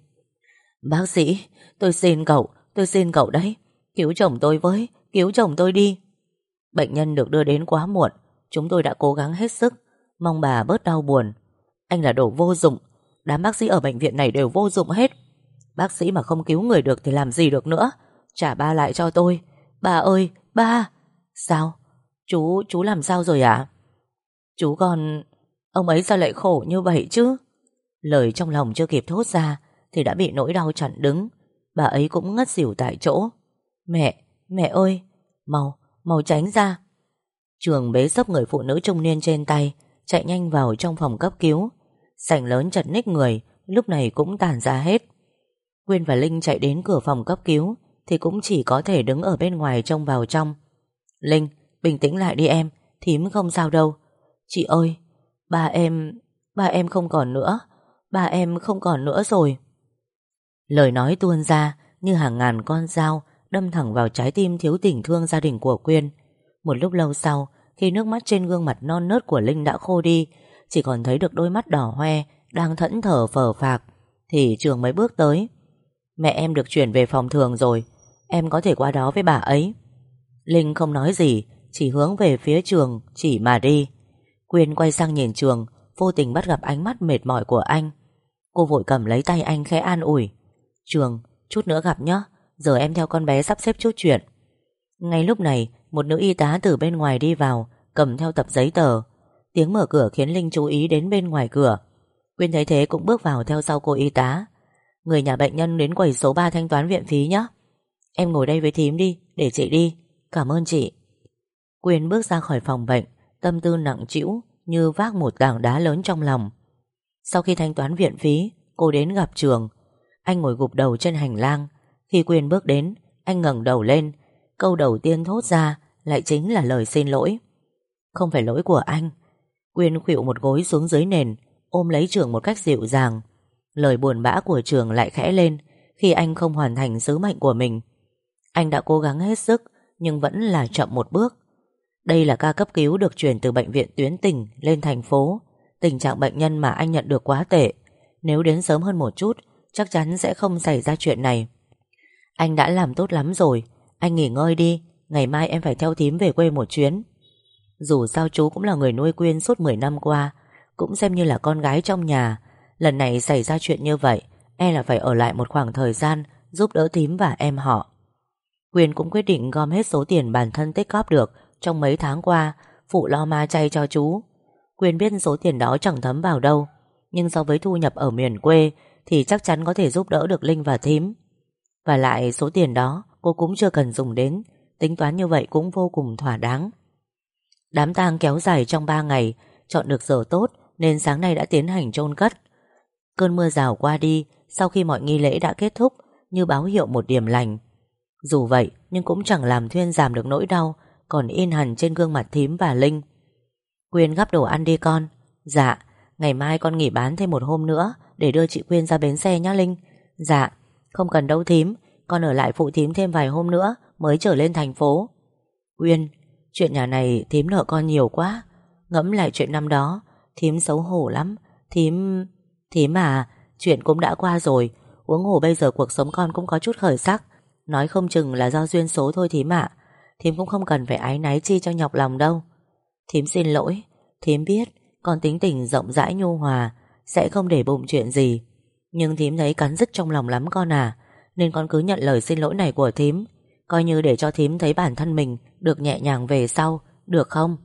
S1: Bác sĩ, Tôi xin cậu, Tôi xin cậu đấy. Cứu chồng tôi với, Cứu chồng tôi đi. Bệnh nhân được đưa đến quá muộn, Chúng tôi đã cố gắng hết sức. Mong bà bớt đau buồn. Anh là đồ vô dụng, Đám bác sĩ ở bệnh viện này đều vô dụng hết. Bác sĩ mà không cứu người được thì làm gì được nữa. Trả ba lại cho tôi. Ba ơi, ba. Sao? Chú chú làm sao rồi ạ? Chú còn Ông ấy sao lại khổ như vậy chứ? Lời trong lòng chưa kịp thốt ra thì đã bị nỗi đau chặn đứng. Bà ấy cũng ngất xỉu tại chỗ. Mẹ, mẹ ơi Mau, mau tránh ra. Trường bế sấp người phụ nữ trung niên trên tay Chạy nhanh vào trong phòng cấp cứu. Sảnh lớn chật ních người Lúc này cũng tàn ra hết. Quyên và Linh chạy đến cửa phòng cấp cứu Thì cũng chỉ có thể đứng ở bên ngoài trông vào trong. Linh, bình tĩnh lại đi em Thím không sao đâu. Chị ơi, Ba em, ba em không còn nữa Ba em không còn nữa rồi. Lời nói tuôn ra, Như hàng ngàn con dao Đâm thẳng vào trái tim thiếu tình thương gia đình của Quyên. Một lúc lâu sau, Khi nước mắt trên gương mặt non nớt của Linh đã khô đi, Chỉ còn thấy được đôi mắt đỏ hoe Đang thẫn thờ phờ phạc, Thì trường mới bước tới. Mẹ em được chuyển về phòng thường rồi, Em có thể qua đó với bà ấy. Linh không nói gì, Chỉ hướng về phía trường, Chỉ mà đi. Quyên quay sang nhìn trường, Vô tình bắt gặp ánh mắt mệt mỏi của anh. Cô vội cầm lấy tay anh khẽ an ủi. Trường, chút nữa gặp nhé Giờ em theo con bé sắp xếp chút chuyện. Ngay lúc này Một nữ y tá từ bên ngoài đi vào Cầm theo tập giấy tờ.
S2: Tiếng mở cửa khiến Linh chú ý đến bên ngoài cửa. Quyên thấy thế cũng bước vào theo sau cô y tá. Người nhà bệnh nhân đến quầy số 3 thanh toán viện phí nhé Em ngồi đây với thím đi Để chị đi. Cảm ơn chị. Quyên bước ra khỏi phòng bệnh Tâm tư nặng trĩu như vác một tảng đá lớn trong lòng. Sau khi thanh toán viện phí Cô đến gặp trường. Anh ngồi gục đầu trên hành lang. Khi Quyên bước đến, Anh ngẩng đầu lên. Câu đầu tiên thốt ra Lại chính là lời xin lỗi. Không phải lỗi của anh. Quyên khuỵu một gối xuống dưới nền, Ôm lấy trường một cách dịu dàng. Lời buồn bã của trường lại khẽ lên Khi anh không hoàn thành sứ mệnh của mình. Anh đã cố gắng hết sức, Nhưng vẫn là chậm một bước. Đây là ca cấp cứu được chuyển từ bệnh viện tuyến tỉnh Lên thành phố. Tình trạng bệnh nhân mà anh nhận được quá tệ. Nếu đến sớm hơn một chút Chắc chắn sẽ không xảy ra chuyện này. Anh đã làm tốt lắm rồi. Anh nghỉ ngơi đi. Ngày mai em phải theo thím về quê một chuyến. Dù sao chú cũng là người nuôi Quyên suốt 10 năm qua, Cũng xem như là con gái trong nhà. Lần này xảy ra chuyện như vậy E là phải ở lại một khoảng thời gian Giúp đỡ thím và em họ. Quyên cũng quyết định gom hết số tiền bản thân tích góp được Trong mấy tháng qua, Phụ lo ma chay cho chú. Quyên biết số tiền đó chẳng thấm vào đâu, Nhưng so với thu nhập ở miền quê thì chắc chắn có thể giúp đỡ được Linh và thím. Và lại số tiền đó Cô cũng chưa cần dùng đến, Tính toán như vậy cũng vô cùng thỏa đáng. Đám tang kéo dài trong 3 ngày, Chọn được giờ tốt Nên sáng nay đã tiến hành chôn cất. Cơn mưa rào qua đi, Sau khi mọi nghi lễ đã kết thúc, Như báo hiệu một điểm lành. Dù vậy, nhưng cũng chẳng làm thuyên giảm được nỗi đau, Còn in hẳn trên gương mặt thím và Linh. Quyên gắp đồ ăn đi con. Dạ Ngày mai con nghỉ bán thêm một hôm nữa để đưa chị Quyên ra bến xe nhá Linh. Dạ Không cần đâu thím Con ở lại phụ thím thêm vài hôm nữa Mới trở lên thành phố. Quyên Chuyện nhà này thím nợ con nhiều quá. Ngẫm lại chuyện năm đó Thím xấu hổ lắm. Thím... Thím à, Chuyện cũng đã qua rồi. Uống hồ bây giờ cuộc sống con cũng có chút khởi sắc. Nói không chừng là do duyên số thôi thím ạ. Thím cũng không cần phải ái náy chi cho nhọc lòng đâu. Thím xin lỗi. Thím biết con tính tình rộng rãi nhu hòa. Sẽ không để bụng chuyện gì. Nhưng thím thấy cắn rứt trong lòng lắm con à. Nên con cứ nhận lời xin lỗi này của thím. Coi như để cho thím thấy bản thân mình Được nhẹ nhàng về sau. Được không?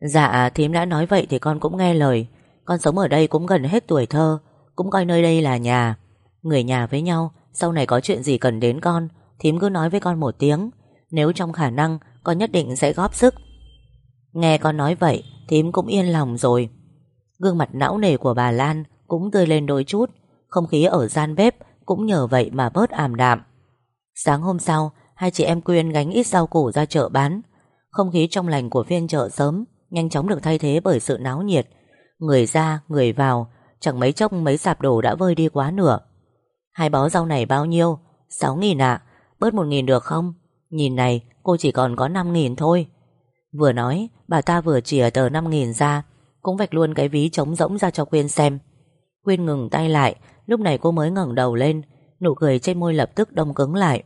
S2: Dạ thím đã nói vậy thì con cũng nghe lời. Con sống ở đây cũng gần hết tuổi thơ. Cũng coi nơi đây là nhà. Người nhà với nhau, Sau này có chuyện gì cần đến con, Thím cứ nói với con một tiếng. Nếu trong khả năng, con nhất định sẽ góp sức. Nghe con nói vậy, Thím cũng yên lòng rồi. Gương mặt não nề của bà Lan Cũng tươi lên đôi chút. Không khí ở gian bếp cũng nhờ vậy mà bớt ảm đạm. Sáng hôm sau Hai chị em Quyên gánh ít rau củ ra chợ bán. Không khí trong lành của phiên chợ sớm Nhanh chóng được thay thế bởi sự náo nhiệt. Người ra, người vào Chẳng mấy chốc mấy sạp đồ đã vơi đi quá nửa. Hai bó rau này bao nhiêu? Sáu nghìn ạ. Bớt một nghìn được không? Nhìn này cô chỉ còn có năm nghìn thôi. Vừa nói Bà ta vừa chìa tờ năm nghìn ra cũng vạch luôn cái ví trống rỗng ra cho Quyên xem. Quyên ngừng tay lại Lúc này cô mới ngẩng đầu lên Nụ cười trên môi lập tức đông cứng lại.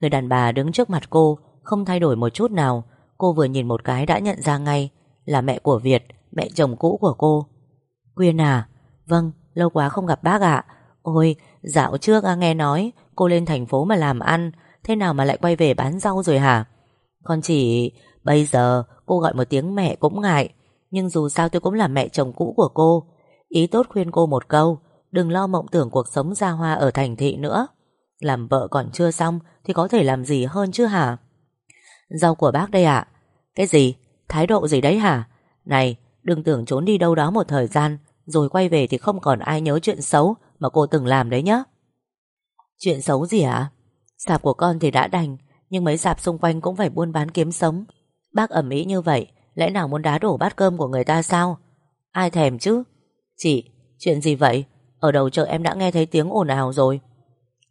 S2: Người đàn bà đứng trước mặt cô Không thay đổi một chút nào Cô vừa nhìn một cái đã nhận ra ngay Là mẹ của Việt, mẹ chồng cũ của cô. Quyên à Vâng, lâu quá không gặp bác ạ. Ôi, dạo trước à, nghe nói Cô lên thành phố mà làm ăn Thế nào mà lại quay về bán rau rồi hả? Con chỉ Bây giờ cô gọi một tiếng mẹ cũng ngại nhưng dù sao tôi cũng là mẹ chồng cũ của cô Ý tốt khuyên cô một câu Đừng lo mộng tưởng cuộc sống ra hoa ở thành thị nữa Làm vợ còn chưa xong Thì có thể làm gì hơn chứ hả Rau của bác đây ạ Cái gì? Thái độ gì đấy hả? Này, đừng tưởng trốn đi đâu đó một thời gian Rồi quay về thì không còn ai nhớ chuyện xấu Mà cô từng làm đấy nhá Chuyện xấu gì ạ? Sạp của con thì đã đành Nhưng mấy sạp xung quanh cũng phải buôn bán kiếm sống Bác ẩm ý như vậy Lẽ nào muốn đá đổ bát cơm của người ta sao? Ai thèm chứ? Chị, chuyện gì vậy? Ở đầu chợ em đã nghe thấy tiếng ồn ào rồi.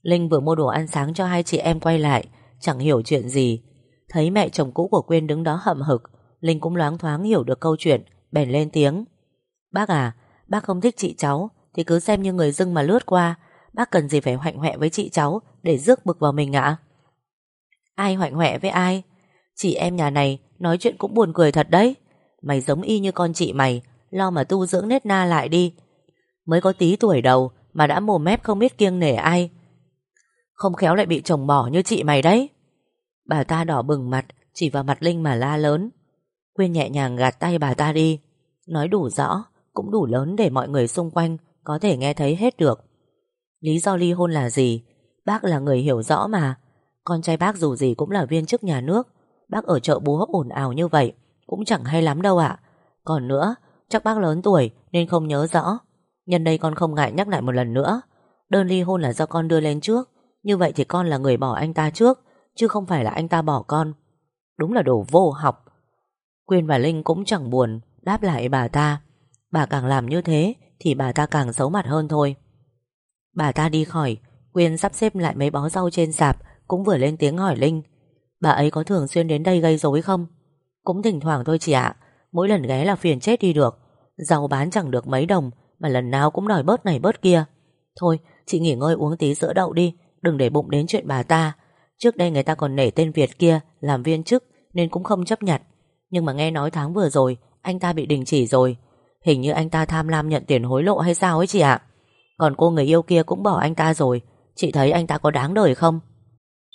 S2: Linh vừa mua đồ ăn sáng cho hai chị em quay lại Chẳng hiểu chuyện gì. Thấy mẹ chồng cũ của Quyên đứng đó hậm hực Linh cũng loáng thoáng hiểu được câu chuyện Bèn lên tiếng. Bác à, bác không thích chị cháu Thì cứ xem như người dưng mà lướt qua. Bác cần gì phải hoạnh hoẹ với chị cháu Để rước bực vào mình ạ? Ai hoạnh hoẹ với ai? Chị em nhà này nói chuyện cũng buồn cười thật đấy. Mày giống y như con chị mày, Lo mà tu dưỡng nết na lại đi. Mới có tí tuổi đầu Mà đã mồm mép không biết kiêng nể ai. Không khéo lại bị chồng bỏ như chị mày đấy. Bà ta đỏ bừng mặt, Chỉ vào mặt Linh mà la lớn. Quyên nhẹ nhàng gạt tay bà ta đi. Nói đủ rõ, Cũng đủ lớn để mọi người xung quanh Có thể nghe thấy hết được. Lý do ly hôn là gì? Bác là người hiểu rõ mà. Con trai bác dù gì cũng là viên chức nhà nước. Bác ở chợ búa ồn ào như vậy, Cũng chẳng hay lắm đâu ạ. Còn nữa, chắc bác lớn tuổi Nên không nhớ rõ. Nhân đây con không ngại nhắc lại một lần nữa. Đơn ly hôn là do con đưa lên trước. Như vậy thì con là người bỏ anh ta trước, Chứ không phải là anh ta bỏ con. Đúng là đồ vô học. Quyên và Linh cũng chẳng buồn, Đáp lại bà ta. Bà càng làm như thế Thì bà ta càng xấu mặt hơn thôi. Bà ta đi khỏi, Quyên sắp xếp lại mấy bó rau trên sạp, Cũng vừa lên tiếng hỏi Linh. Bà ấy có thường xuyên đến đây gây rối không? Cũng thỉnh thoảng thôi chị ạ. Mỗi lần ghé là phiền chết đi được. Rau bán chẳng được mấy đồng, Mà lần nào cũng đòi bớt này bớt kia. Thôi, chị nghỉ ngơi uống tí sữa đậu đi, Đừng để bụng đến chuyện bà ta. Trước đây người ta còn nể tên Việt kia, Làm viên chức, nên cũng không chấp nhận. Nhưng mà nghe nói tháng vừa rồi, Anh ta bị đình chỉ rồi. Hình như anh ta tham lam nhận tiền hối lộ hay sao ấy chị ạ. Còn cô người yêu kia cũng bỏ anh ta rồi. Chị thấy anh ta có đáng đời không?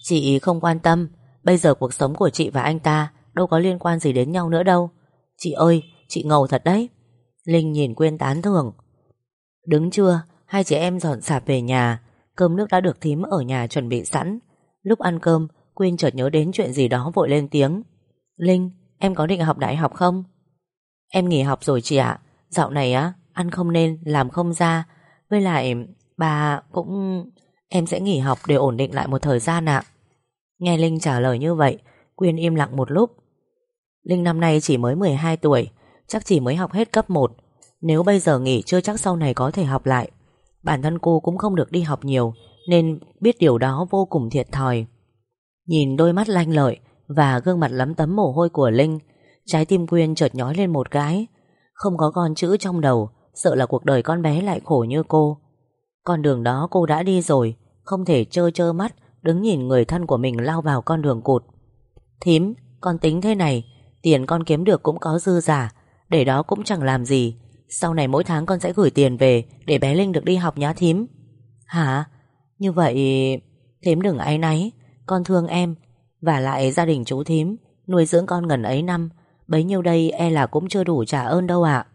S2: Chị không quan tâm. Bây giờ cuộc sống của chị và anh ta Đâu có liên quan gì đến nhau nữa đâu. Chị ơi, chị ngầu thật đấy. Linh nhìn Quyên tán thưởng. Đứng chưa Hai chị em dọn sạp về nhà. Cơm nước đã được thím ở nhà chuẩn bị sẵn. Lúc ăn cơm, Quyên chợt nhớ đến chuyện gì đó vội lên tiếng. Linh, em có định học đại học không? Em nghỉ học rồi chị ạ. Dạo này á, Ăn không nên, làm không ra. Với lại, bà cũng, Em sẽ nghỉ học để ổn định lại một thời gian ạ. Nghe Linh trả lời như vậy, Quyên im lặng một lúc. Linh năm nay chỉ mới 12 tuổi, Chắc chỉ mới học hết cấp 1 Nếu bây giờ nghỉ, chưa chắc sau này có thể học lại. Bản thân cô cũng không được đi học nhiều, Nên biết điều đó vô cùng thiệt thòi. Nhìn đôi mắt lanh lợi Và gương mặt lấm tấm mồ hôi của Linh, Trái tim Quyên chợt nhói lên một cái. Không có con chữ trong đầu, Sợ là cuộc đời con bé lại khổ như cô. Con đường đó cô đã đi rồi, Không thể trơ trơ mắt Đứng nhìn người thân của mình lao vào con đường cụt. Thím, Con tính thế này, Tiền con kiếm được cũng có dư giả, Để đó cũng chẳng làm gì. Sau này mỗi tháng con sẽ gửi tiền về Để bé Linh được đi học nhá thím. Hả? Như vậy, Thím đừng áy náy, Con thương em. Và lại gia đình chú thím, Nuôi dưỡng con ngần ấy năm, Bấy nhiêu đây e là cũng chưa đủ trả ơn đâu ạ.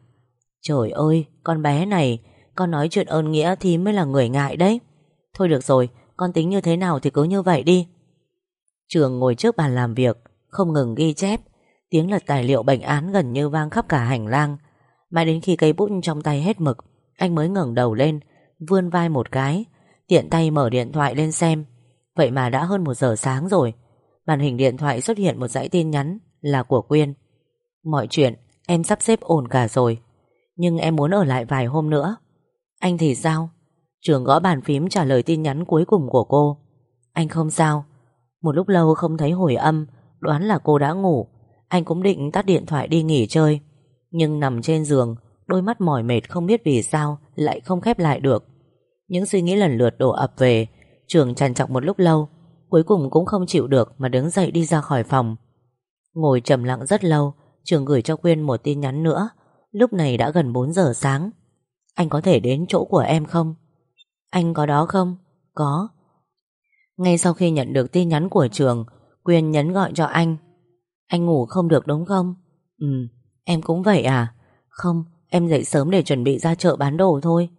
S2: Trời ơi, Con bé này, Con nói chuyện ơn nghĩa thím mới là người ngại đấy. Thôi được rồi con tính như thế nào thì cứ như vậy đi. Trường ngồi trước bàn làm việc, Không ngừng ghi chép. Tiếng lật tài liệu bệnh án gần như vang khắp cả hành lang. Mãi đến khi cây bút trong tay hết mực, Anh mới ngẩng đầu lên, Vươn vai một cái, Tiện tay mở điện thoại lên xem. Vậy mà đã hơn một giờ sáng rồi, Màn hình điện thoại xuất hiện một dãy tin nhắn Là của Quyên. Mọi chuyện, em sắp xếp ổn cả rồi, Nhưng em muốn ở lại vài hôm nữa. Anh thì sao? Trường gõ bàn phím trả lời tin nhắn cuối cùng của cô. Anh không sao. Một lúc lâu không thấy hồi âm, Đoán là cô đã ngủ. Anh cũng định tắt điện thoại đi nghỉ chơi. Nhưng nằm trên giường, Đôi mắt mỏi mệt không biết vì sao Lại không khép lại được. Những suy nghĩ lần lượt đổ ập về, Trường trằn trọc một lúc lâu, Cuối cùng cũng không chịu được Mà đứng dậy đi ra khỏi phòng. Ngồi trầm lặng rất lâu, Trường gửi cho Quyên một tin nhắn nữa. Lúc này đã gần 4 giờ sáng. Anh có thể đến chỗ của em không? Anh có đó không? Có Ngay sau khi nhận được tin nhắn của trường Quyên nhấn gọi cho anh Anh ngủ không được đúng không? Ừ, em cũng vậy à? Không, em dậy sớm để chuẩn bị ra chợ bán đồ thôi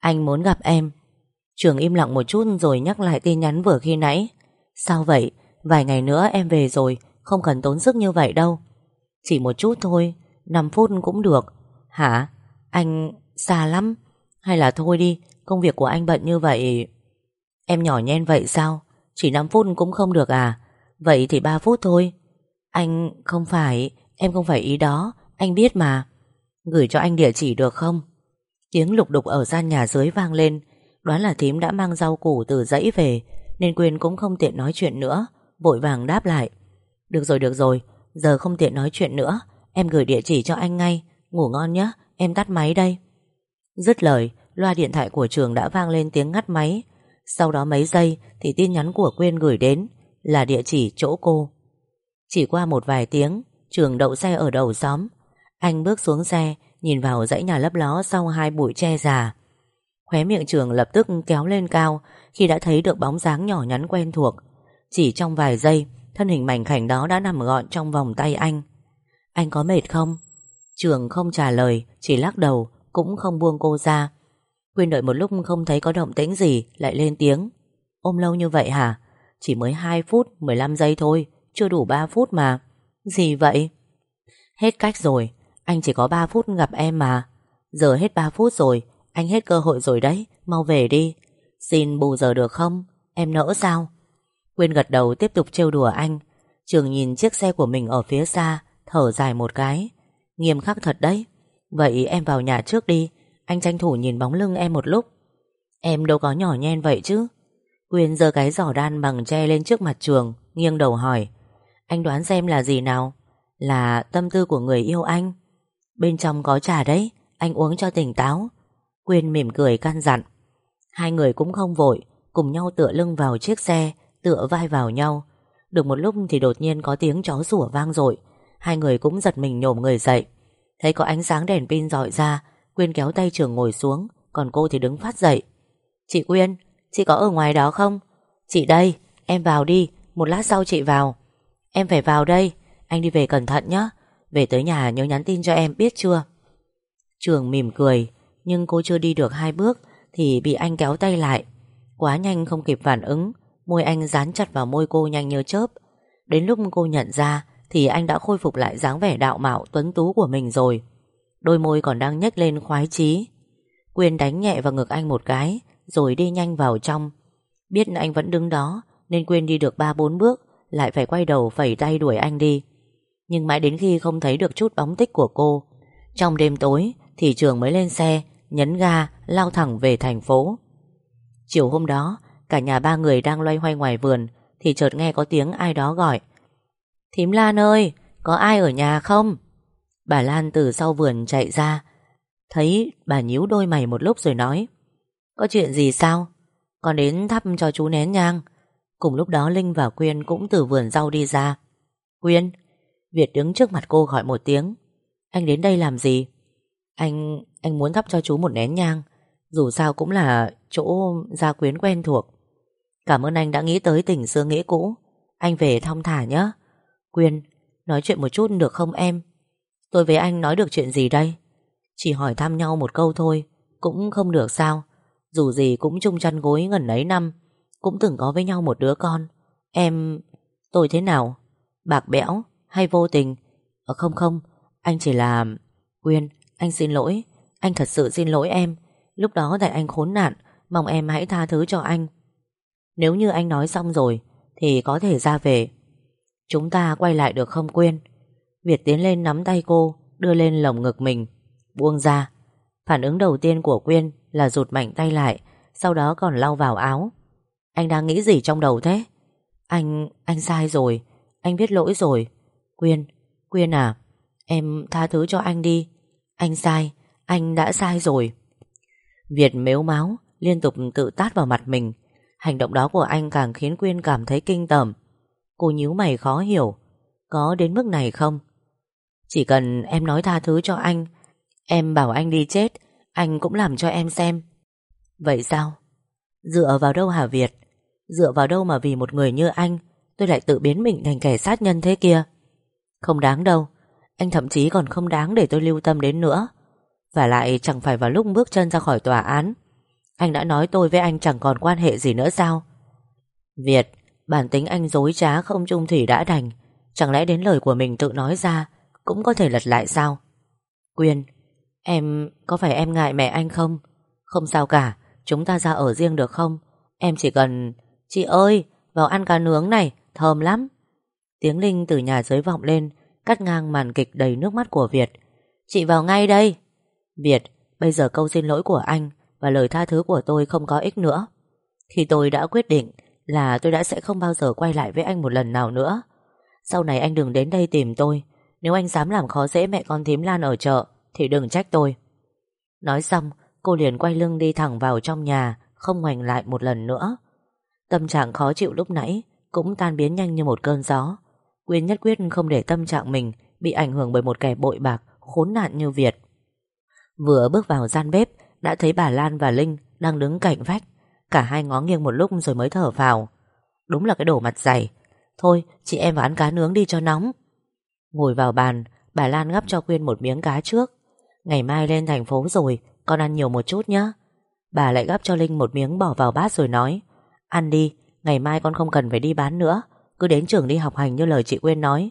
S2: Anh muốn gặp em Trường im lặng một chút rồi nhắc lại tin nhắn vừa khi nãy Sao vậy? Vài ngày nữa em về rồi Không cần tốn sức như vậy đâu Chỉ một chút thôi 5 phút cũng được Hả? Anh xa lắm Hay là thôi đi Công việc của anh bận như vậy, Em nhỏ nhen vậy sao? Chỉ 5 phút cũng không được à? Vậy thì 3 phút thôi. Anh không phải, Em không phải ý đó, Anh biết mà. Gửi cho anh địa chỉ được không? Tiếng lục đục ở gian nhà dưới vang lên. Đoán là thím đã mang rau củ từ dãy về, Nên Quyên cũng không tiện nói chuyện nữa, Vội vàng đáp lại. Được rồi được rồi, Giờ không tiện nói chuyện nữa. Em gửi địa chỉ cho anh ngay. Ngủ ngon nhé, Em tắt máy đây. Dứt lời Loa điện thoại của trường đã vang lên tiếng ngắt máy. Sau đó mấy giây Thì tin nhắn của Quyên gửi đến Là địa chỉ chỗ cô. Chỉ qua một vài tiếng, Trường đậu xe ở đầu xóm. Anh bước xuống xe, Nhìn vào dãy nhà lấp ló sau hai bụi tre già. Khóe miệng trường lập tức kéo lên cao Khi đã thấy được bóng dáng nhỏ nhắn quen thuộc. Chỉ trong vài giây, Thân hình mảnh khảnh đó đã nằm gọn trong vòng tay anh. Anh có mệt không?
S1: Trường không trả lời, Chỉ lắc đầu, Cũng không buông cô ra. Quyên đợi một lúc không thấy có động tĩnh gì, Lại lên tiếng. Ôm lâu như vậy hả? Chỉ mới 2 phút 15 giây thôi, Chưa đủ 3 phút mà. Gì vậy? Hết cách rồi, Anh chỉ có 3 phút gặp em mà. Giờ hết 3 phút rồi, Anh hết cơ hội rồi đấy, Mau về đi. Xin bù giờ được không? Em nỡ sao? Quyên gật đầu tiếp tục trêu đùa anh. Trường nhìn chiếc xe của mình ở phía xa, Thở dài một cái. Nghiêm khắc thật đấy. Vậy em vào nhà trước đi anh tranh thủ nhìn bóng lưng em một lúc. Em đâu có nhỏ nhen vậy chứ? Quyên giơ cái giỏ đan bằng tre lên trước mặt trường, Nghiêng đầu hỏi. Anh đoán xem là gì nào? Là tâm tư của người yêu anh. Bên trong có trà đấy, Anh uống cho tỉnh táo. Quyên mỉm cười căn dặn. Hai người cũng không vội, Cùng nhau tựa lưng vào chiếc xe, Tựa vai vào nhau. Được một lúc thì đột nhiên có tiếng chó sủa vang dội. Hai người cũng giật mình nhổm người dậy. Thấy có ánh sáng đèn pin dọi ra Quyên kéo tay trường ngồi xuống Còn cô thì đứng phát dậy. Chị Quyên, chị có ở ngoài đó không? Chị đây, em vào đi Một lát sau chị vào. Em phải vào đây, anh đi về cẩn thận nhé Về tới nhà nhớ nhắn tin cho em biết chưa? Trường mỉm cười Nhưng cô chưa đi được hai bước Thì bị anh kéo tay lại. Quá nhanh không kịp phản ứng Môi anh dán chặt vào môi cô nhanh như chớp. Đến lúc cô nhận ra Thì anh đã khôi phục lại dáng vẻ đạo mạo tuấn tú của mình rồi. Đôi môi còn đang nhếch lên khoái chí. Quyên đánh nhẹ vào ngực anh một cái, Rồi đi nhanh vào trong. Biết anh vẫn đứng đó, Nên Quyên đi được ba bốn bước, Lại phải quay đầu phẩy tay đuổi anh đi. Nhưng mãi đến khi không thấy được chút bóng tích của cô, Trong đêm tối Thì trường mới lên xe, Nhấn ga lao thẳng về thành phố. Chiều hôm đó, Cả nhà ba người đang loay hoay ngoài vườn, Thì chợt nghe có tiếng ai đó gọi. Thím Lan ơi, Có ai ở nhà không? Bà Lan từ sau vườn chạy ra. Thấy bà nhíu đôi mày một lúc rồi nói, Có chuyện gì sao? Con đến thắp cho chú nén nhang. Cùng lúc đó Linh và Quyên cũng từ vườn rau đi ra. Quyên. Việt đứng trước mặt cô gọi một tiếng, Anh đến đây làm gì? Anh anh muốn thắp cho chú một nén nhang, Dù sao cũng là chỗ gia quyến quen thuộc. Cảm ơn anh đã nghĩ tới tình xưa nghĩa cũ. Anh về thong thả nhé Quyên, Nói chuyện một chút được không em? Tôi với anh nói được chuyện gì đây? Chỉ hỏi thăm nhau một câu thôi, Cũng không được sao. Dù gì cũng chung chăn gối ngần ấy năm, Cũng từng có với nhau một đứa con. Em... tôi thế nào? Bạc bẽo hay vô tình? Ờ không không, Anh chỉ là... Quyên, Anh xin lỗi. Anh thật sự xin lỗi em. Lúc đó tại anh khốn nạn, Mong em hãy tha thứ cho anh. Nếu như anh nói xong rồi, Thì có thể ra về. Chúng ta quay lại được không, Quyên? Việt tiến lên nắm tay cô Đưa lên lồng ngực mình. Buông ra. Phản ứng đầu tiên của Quyên là rụt mạnh tay lại Sau đó còn lau vào áo. Anh đang nghĩ gì trong đầu thế? Anh, anh sai rồi. Anh biết lỗi rồi. Quyên, Quyên à Em tha thứ cho anh đi. Anh sai, anh đã sai rồi. Việt mếu máu Liên tục tự tát vào mặt mình. Hành động đó của anh càng khiến Quyên cảm thấy kinh tởm. Cô nhíu mày khó hiểu. Có đến mức này không? Chỉ cần em nói tha thứ cho anh, Em bảo anh đi chết, Anh cũng làm cho em xem. Vậy sao? Dựa vào đâu hả Việt? Dựa vào đâu mà vì một người như anh, Tôi lại tự biến mình thành kẻ sát nhân thế kia? Không đáng đâu, Anh thậm chí còn không đáng để tôi lưu tâm đến nữa. Và lại chẳng phải vào lúc bước chân ra khỏi tòa án, Anh đã nói tôi với anh chẳng còn quan hệ gì nữa sao? Việt, Bản tính anh dối trá không trung thủy đã đành. Chẳng lẽ đến lời của mình tự nói ra cũng có thể lật lại sao? Quyên, Em, có phải em ngại mẹ anh không? Không sao cả, Chúng ta ra ở riêng được không? Em chỉ cần, Chị ơi, vào ăn cá nướng này, Thơm lắm. Tiếng Linh từ nhà dưới vọng lên, Cắt ngang màn kịch đầy nước mắt của Việt. Chị vào ngay đây. Việt, Bây giờ câu xin lỗi của anh Và lời tha thứ của tôi không có ích nữa. Khi tôi đã quyết định là tôi đã sẽ không bao giờ quay lại với anh một lần nào nữa. Sau này anh đừng đến đây tìm tôi. Nếu anh dám làm khó dễ mẹ con thím Lan ở chợ, thì đừng trách tôi. Nói xong, cô liền quay lưng đi thẳng vào trong nhà, không ngoảnh lại một lần nữa. Tâm trạng khó chịu lúc nãy cũng tan biến nhanh như một cơn gió. Quyên nhất quyết không để tâm trạng mình bị ảnh hưởng bởi một kẻ bội bạc, khốn nạn như Việt. Vừa bước vào gian bếp, đã thấy bà Lan và Linh đang đứng cạnh vách. Cả hai ngó nghiêng một lúc rồi mới thở vào Đúng là cái đổ mặt dày Thôi chị em vào ăn cá nướng đi cho nóng Ngồi vào bàn
S2: Bà Lan gắp cho Quyên một miếng cá trước. Ngày mai lên thành phố rồi Con ăn nhiều một chút nhé Bà lại gắp cho Linh một miếng bỏ vào bát rồi nói Ăn đi, ngày mai con không cần phải đi bán nữa Cứ đến trường đi học hành như lời chị Quyên nói.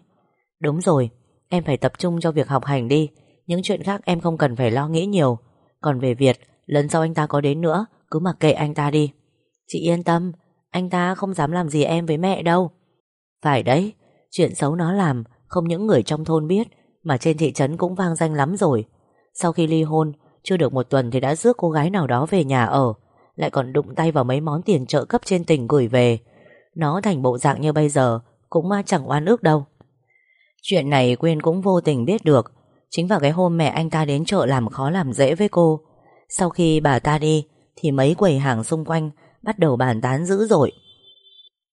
S2: Đúng rồi, em phải tập trung cho việc học hành đi Những chuyện khác em không cần phải lo nghĩ nhiều. Còn về Việt, lần sau anh ta có đến nữa Cứ mặc kệ anh ta đi. Chị yên tâm, anh ta không dám làm gì em với mẹ đâu. Phải đấy, chuyện xấu nó làm không những người trong thôn biết, Mà trên thị trấn cũng vang danh lắm rồi. Sau khi ly hôn, Chưa được một tuần thì đã rước cô gái nào đó về nhà ở. Lại còn đụng tay vào mấy món tiền trợ cấp trên tỉnh gửi về. Nó thành bộ dạng như bây giờ, Cũng chẳng oan ước đâu. Chuyện này Quyên cũng vô tình biết được. Chính vào cái hôm mẹ anh ta đến chợ làm khó làm dễ với cô. Sau khi bà ta đi, Thì mấy quầy hàng xung quanh Bắt đầu bàn tán dữ dội.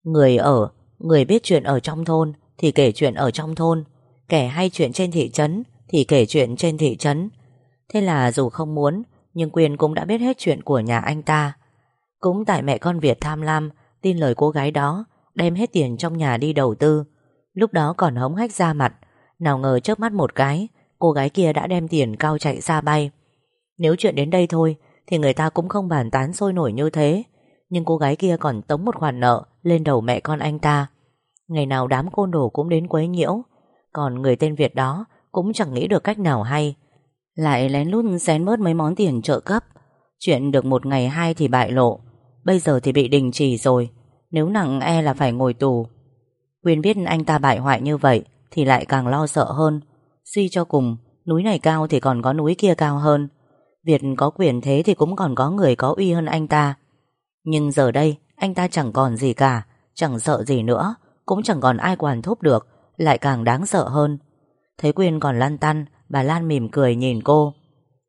S2: Người ở, Người biết chuyện ở trong thôn thì kể chuyện ở trong thôn. Kẻ hay chuyện trên thị trấn Thì kể chuyện trên thị trấn. Thế là dù không muốn, Nhưng Quyên cũng đã biết hết chuyện của nhà anh ta. Cũng tại mẹ con Việt tham lam, Tin lời cô gái đó, Đem hết tiền trong nhà đi đầu tư. Lúc đó còn hống hách ra mặt. Nào ngờ chớp mắt một cái, Cô gái kia đã đem tiền cao chạy xa bay. Nếu chuyện đến đây thôi, Thì người ta cũng không bàn tán sôi nổi như thế. Nhưng cô gái kia còn tống một khoản nợ Lên đầu mẹ con anh ta. Ngày nào đám côn đồ cũng đến quấy nhiễu. Còn người tên Việt đó Cũng chẳng nghĩ được cách nào hay. Lại lén lút xén bớt mấy món tiền trợ cấp. Chuyện được một ngày hai thì bại lộ. Bây giờ thì bị đình chỉ rồi. Nếu nặng e là phải ngồi tù. Quyên biết anh ta bại hoại như vậy Thì lại càng lo sợ hơn. Suy cho cùng, Núi này cao thì còn có núi kia cao hơn. Việt có quyền thế thì cũng còn có người có uy hơn anh ta. Nhưng giờ đây, Anh ta chẳng còn gì cả, Chẳng sợ gì nữa. Cũng chẳng còn ai quản thúc được Lại càng đáng sợ hơn. Thấy Quyên còn lăn tăn Bà Lan mỉm cười nhìn cô.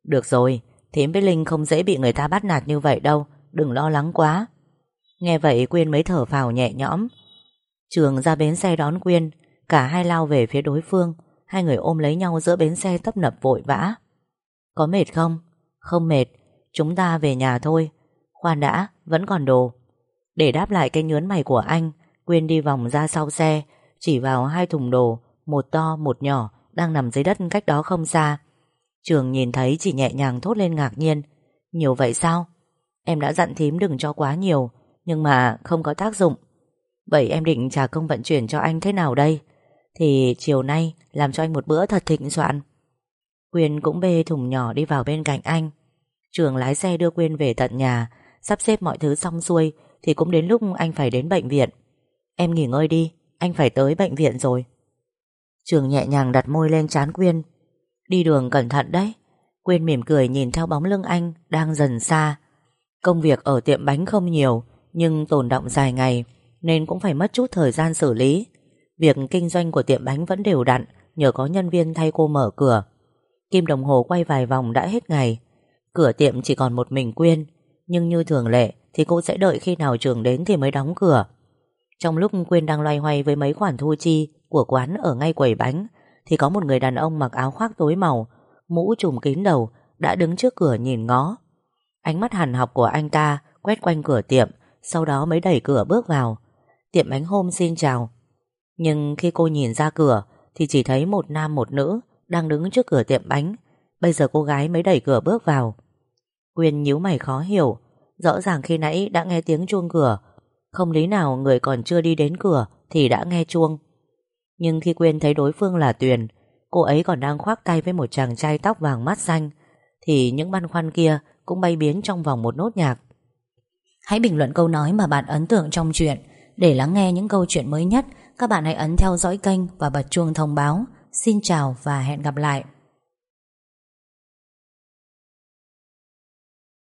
S2: Được rồi Thím với Linh không dễ bị người ta bắt nạt như vậy đâu Đừng lo lắng quá. Nghe vậy Quyên mới thở phào nhẹ nhõm. Trường ra bến xe đón Quyên Cả hai lao về phía đối phương Hai người ôm lấy nhau giữa bến xe tấp nập vội vã. Có mệt không? Không mệt Chúng ta về nhà thôi Khoan đã, vẫn còn đồ. Để đáp lại cái nhớn mày của anh Quyên đi vòng ra sau xe Chỉ vào hai thùng đồ Một to, một nhỏ Đang nằm dưới đất cách đó không xa Trường nhìn thấy chỉ nhẹ nhàng thốt lên ngạc nhiên Nhiều vậy sao? Em đã dặn thím đừng cho quá nhiều Nhưng mà không có tác dụng Vậy em định trả công vận chuyển cho anh thế nào đây? Thì chiều nay làm cho anh một bữa thật thịnh soạn. Quyên cũng bê thùng nhỏ đi vào bên cạnh anh. Trường lái xe đưa Quyên về tận nhà, sắp xếp mọi thứ xong xuôi thì cũng đến lúc anh phải đến bệnh viện. Em nghỉ ngơi đi, anh phải tới bệnh viện rồi. Trường nhẹ nhàng đặt môi lên trán Quyên. Đi đường cẩn thận đấy. Quyên mỉm cười nhìn theo bóng lưng anh đang dần xa. Công việc ở tiệm bánh không nhiều, nhưng tồn động dài ngày nên cũng phải mất chút thời gian xử lý. Việc kinh doanh của tiệm bánh vẫn đều đặn nhờ có nhân viên thay cô mở cửa. Kim đồng hồ quay vài vòng đã hết ngày. Cửa tiệm chỉ còn một mình Quyên, nhưng như thường lệ thì cô sẽ đợi khi nào trường đến thì mới đóng cửa. Trong lúc Quyên đang loay hoay với mấy khoản thu chi của quán ở ngay quầy bánh, thì có một người đàn ông mặc áo khoác tối màu, mũ trùm kín đầu, đã đứng trước cửa nhìn ngó. Ánh mắt hằn học của anh ta quét quanh cửa tiệm, sau đó mới đẩy cửa bước vào. Tiệm bánh hôm xin chào Nhưng khi cô nhìn ra cửa Thì chỉ thấy một nam một nữ Đang đứng trước cửa tiệm bánh Bây giờ cô gái mới đẩy cửa bước vào Quyên nhíu mày khó hiểu Rõ ràng khi nãy đã nghe tiếng chuông cửa không lý nào người còn chưa đi đến cửa Thì đã nghe chuông Nhưng khi Quyên thấy đối phương là Tuyền Cô ấy còn đang khoác tay với một chàng trai tóc vàng mắt xanh Thì những băn khoăn kia Cũng bay biến trong vòng một nốt nhạc
S1: Hãy bình luận câu nói mà bạn ấn tượng trong chuyện để lắng nghe những câu chuyện mới nhất, các bạn hãy ấn theo dõi kênh và bật chuông thông báo. Xin chào và hẹn gặp lại.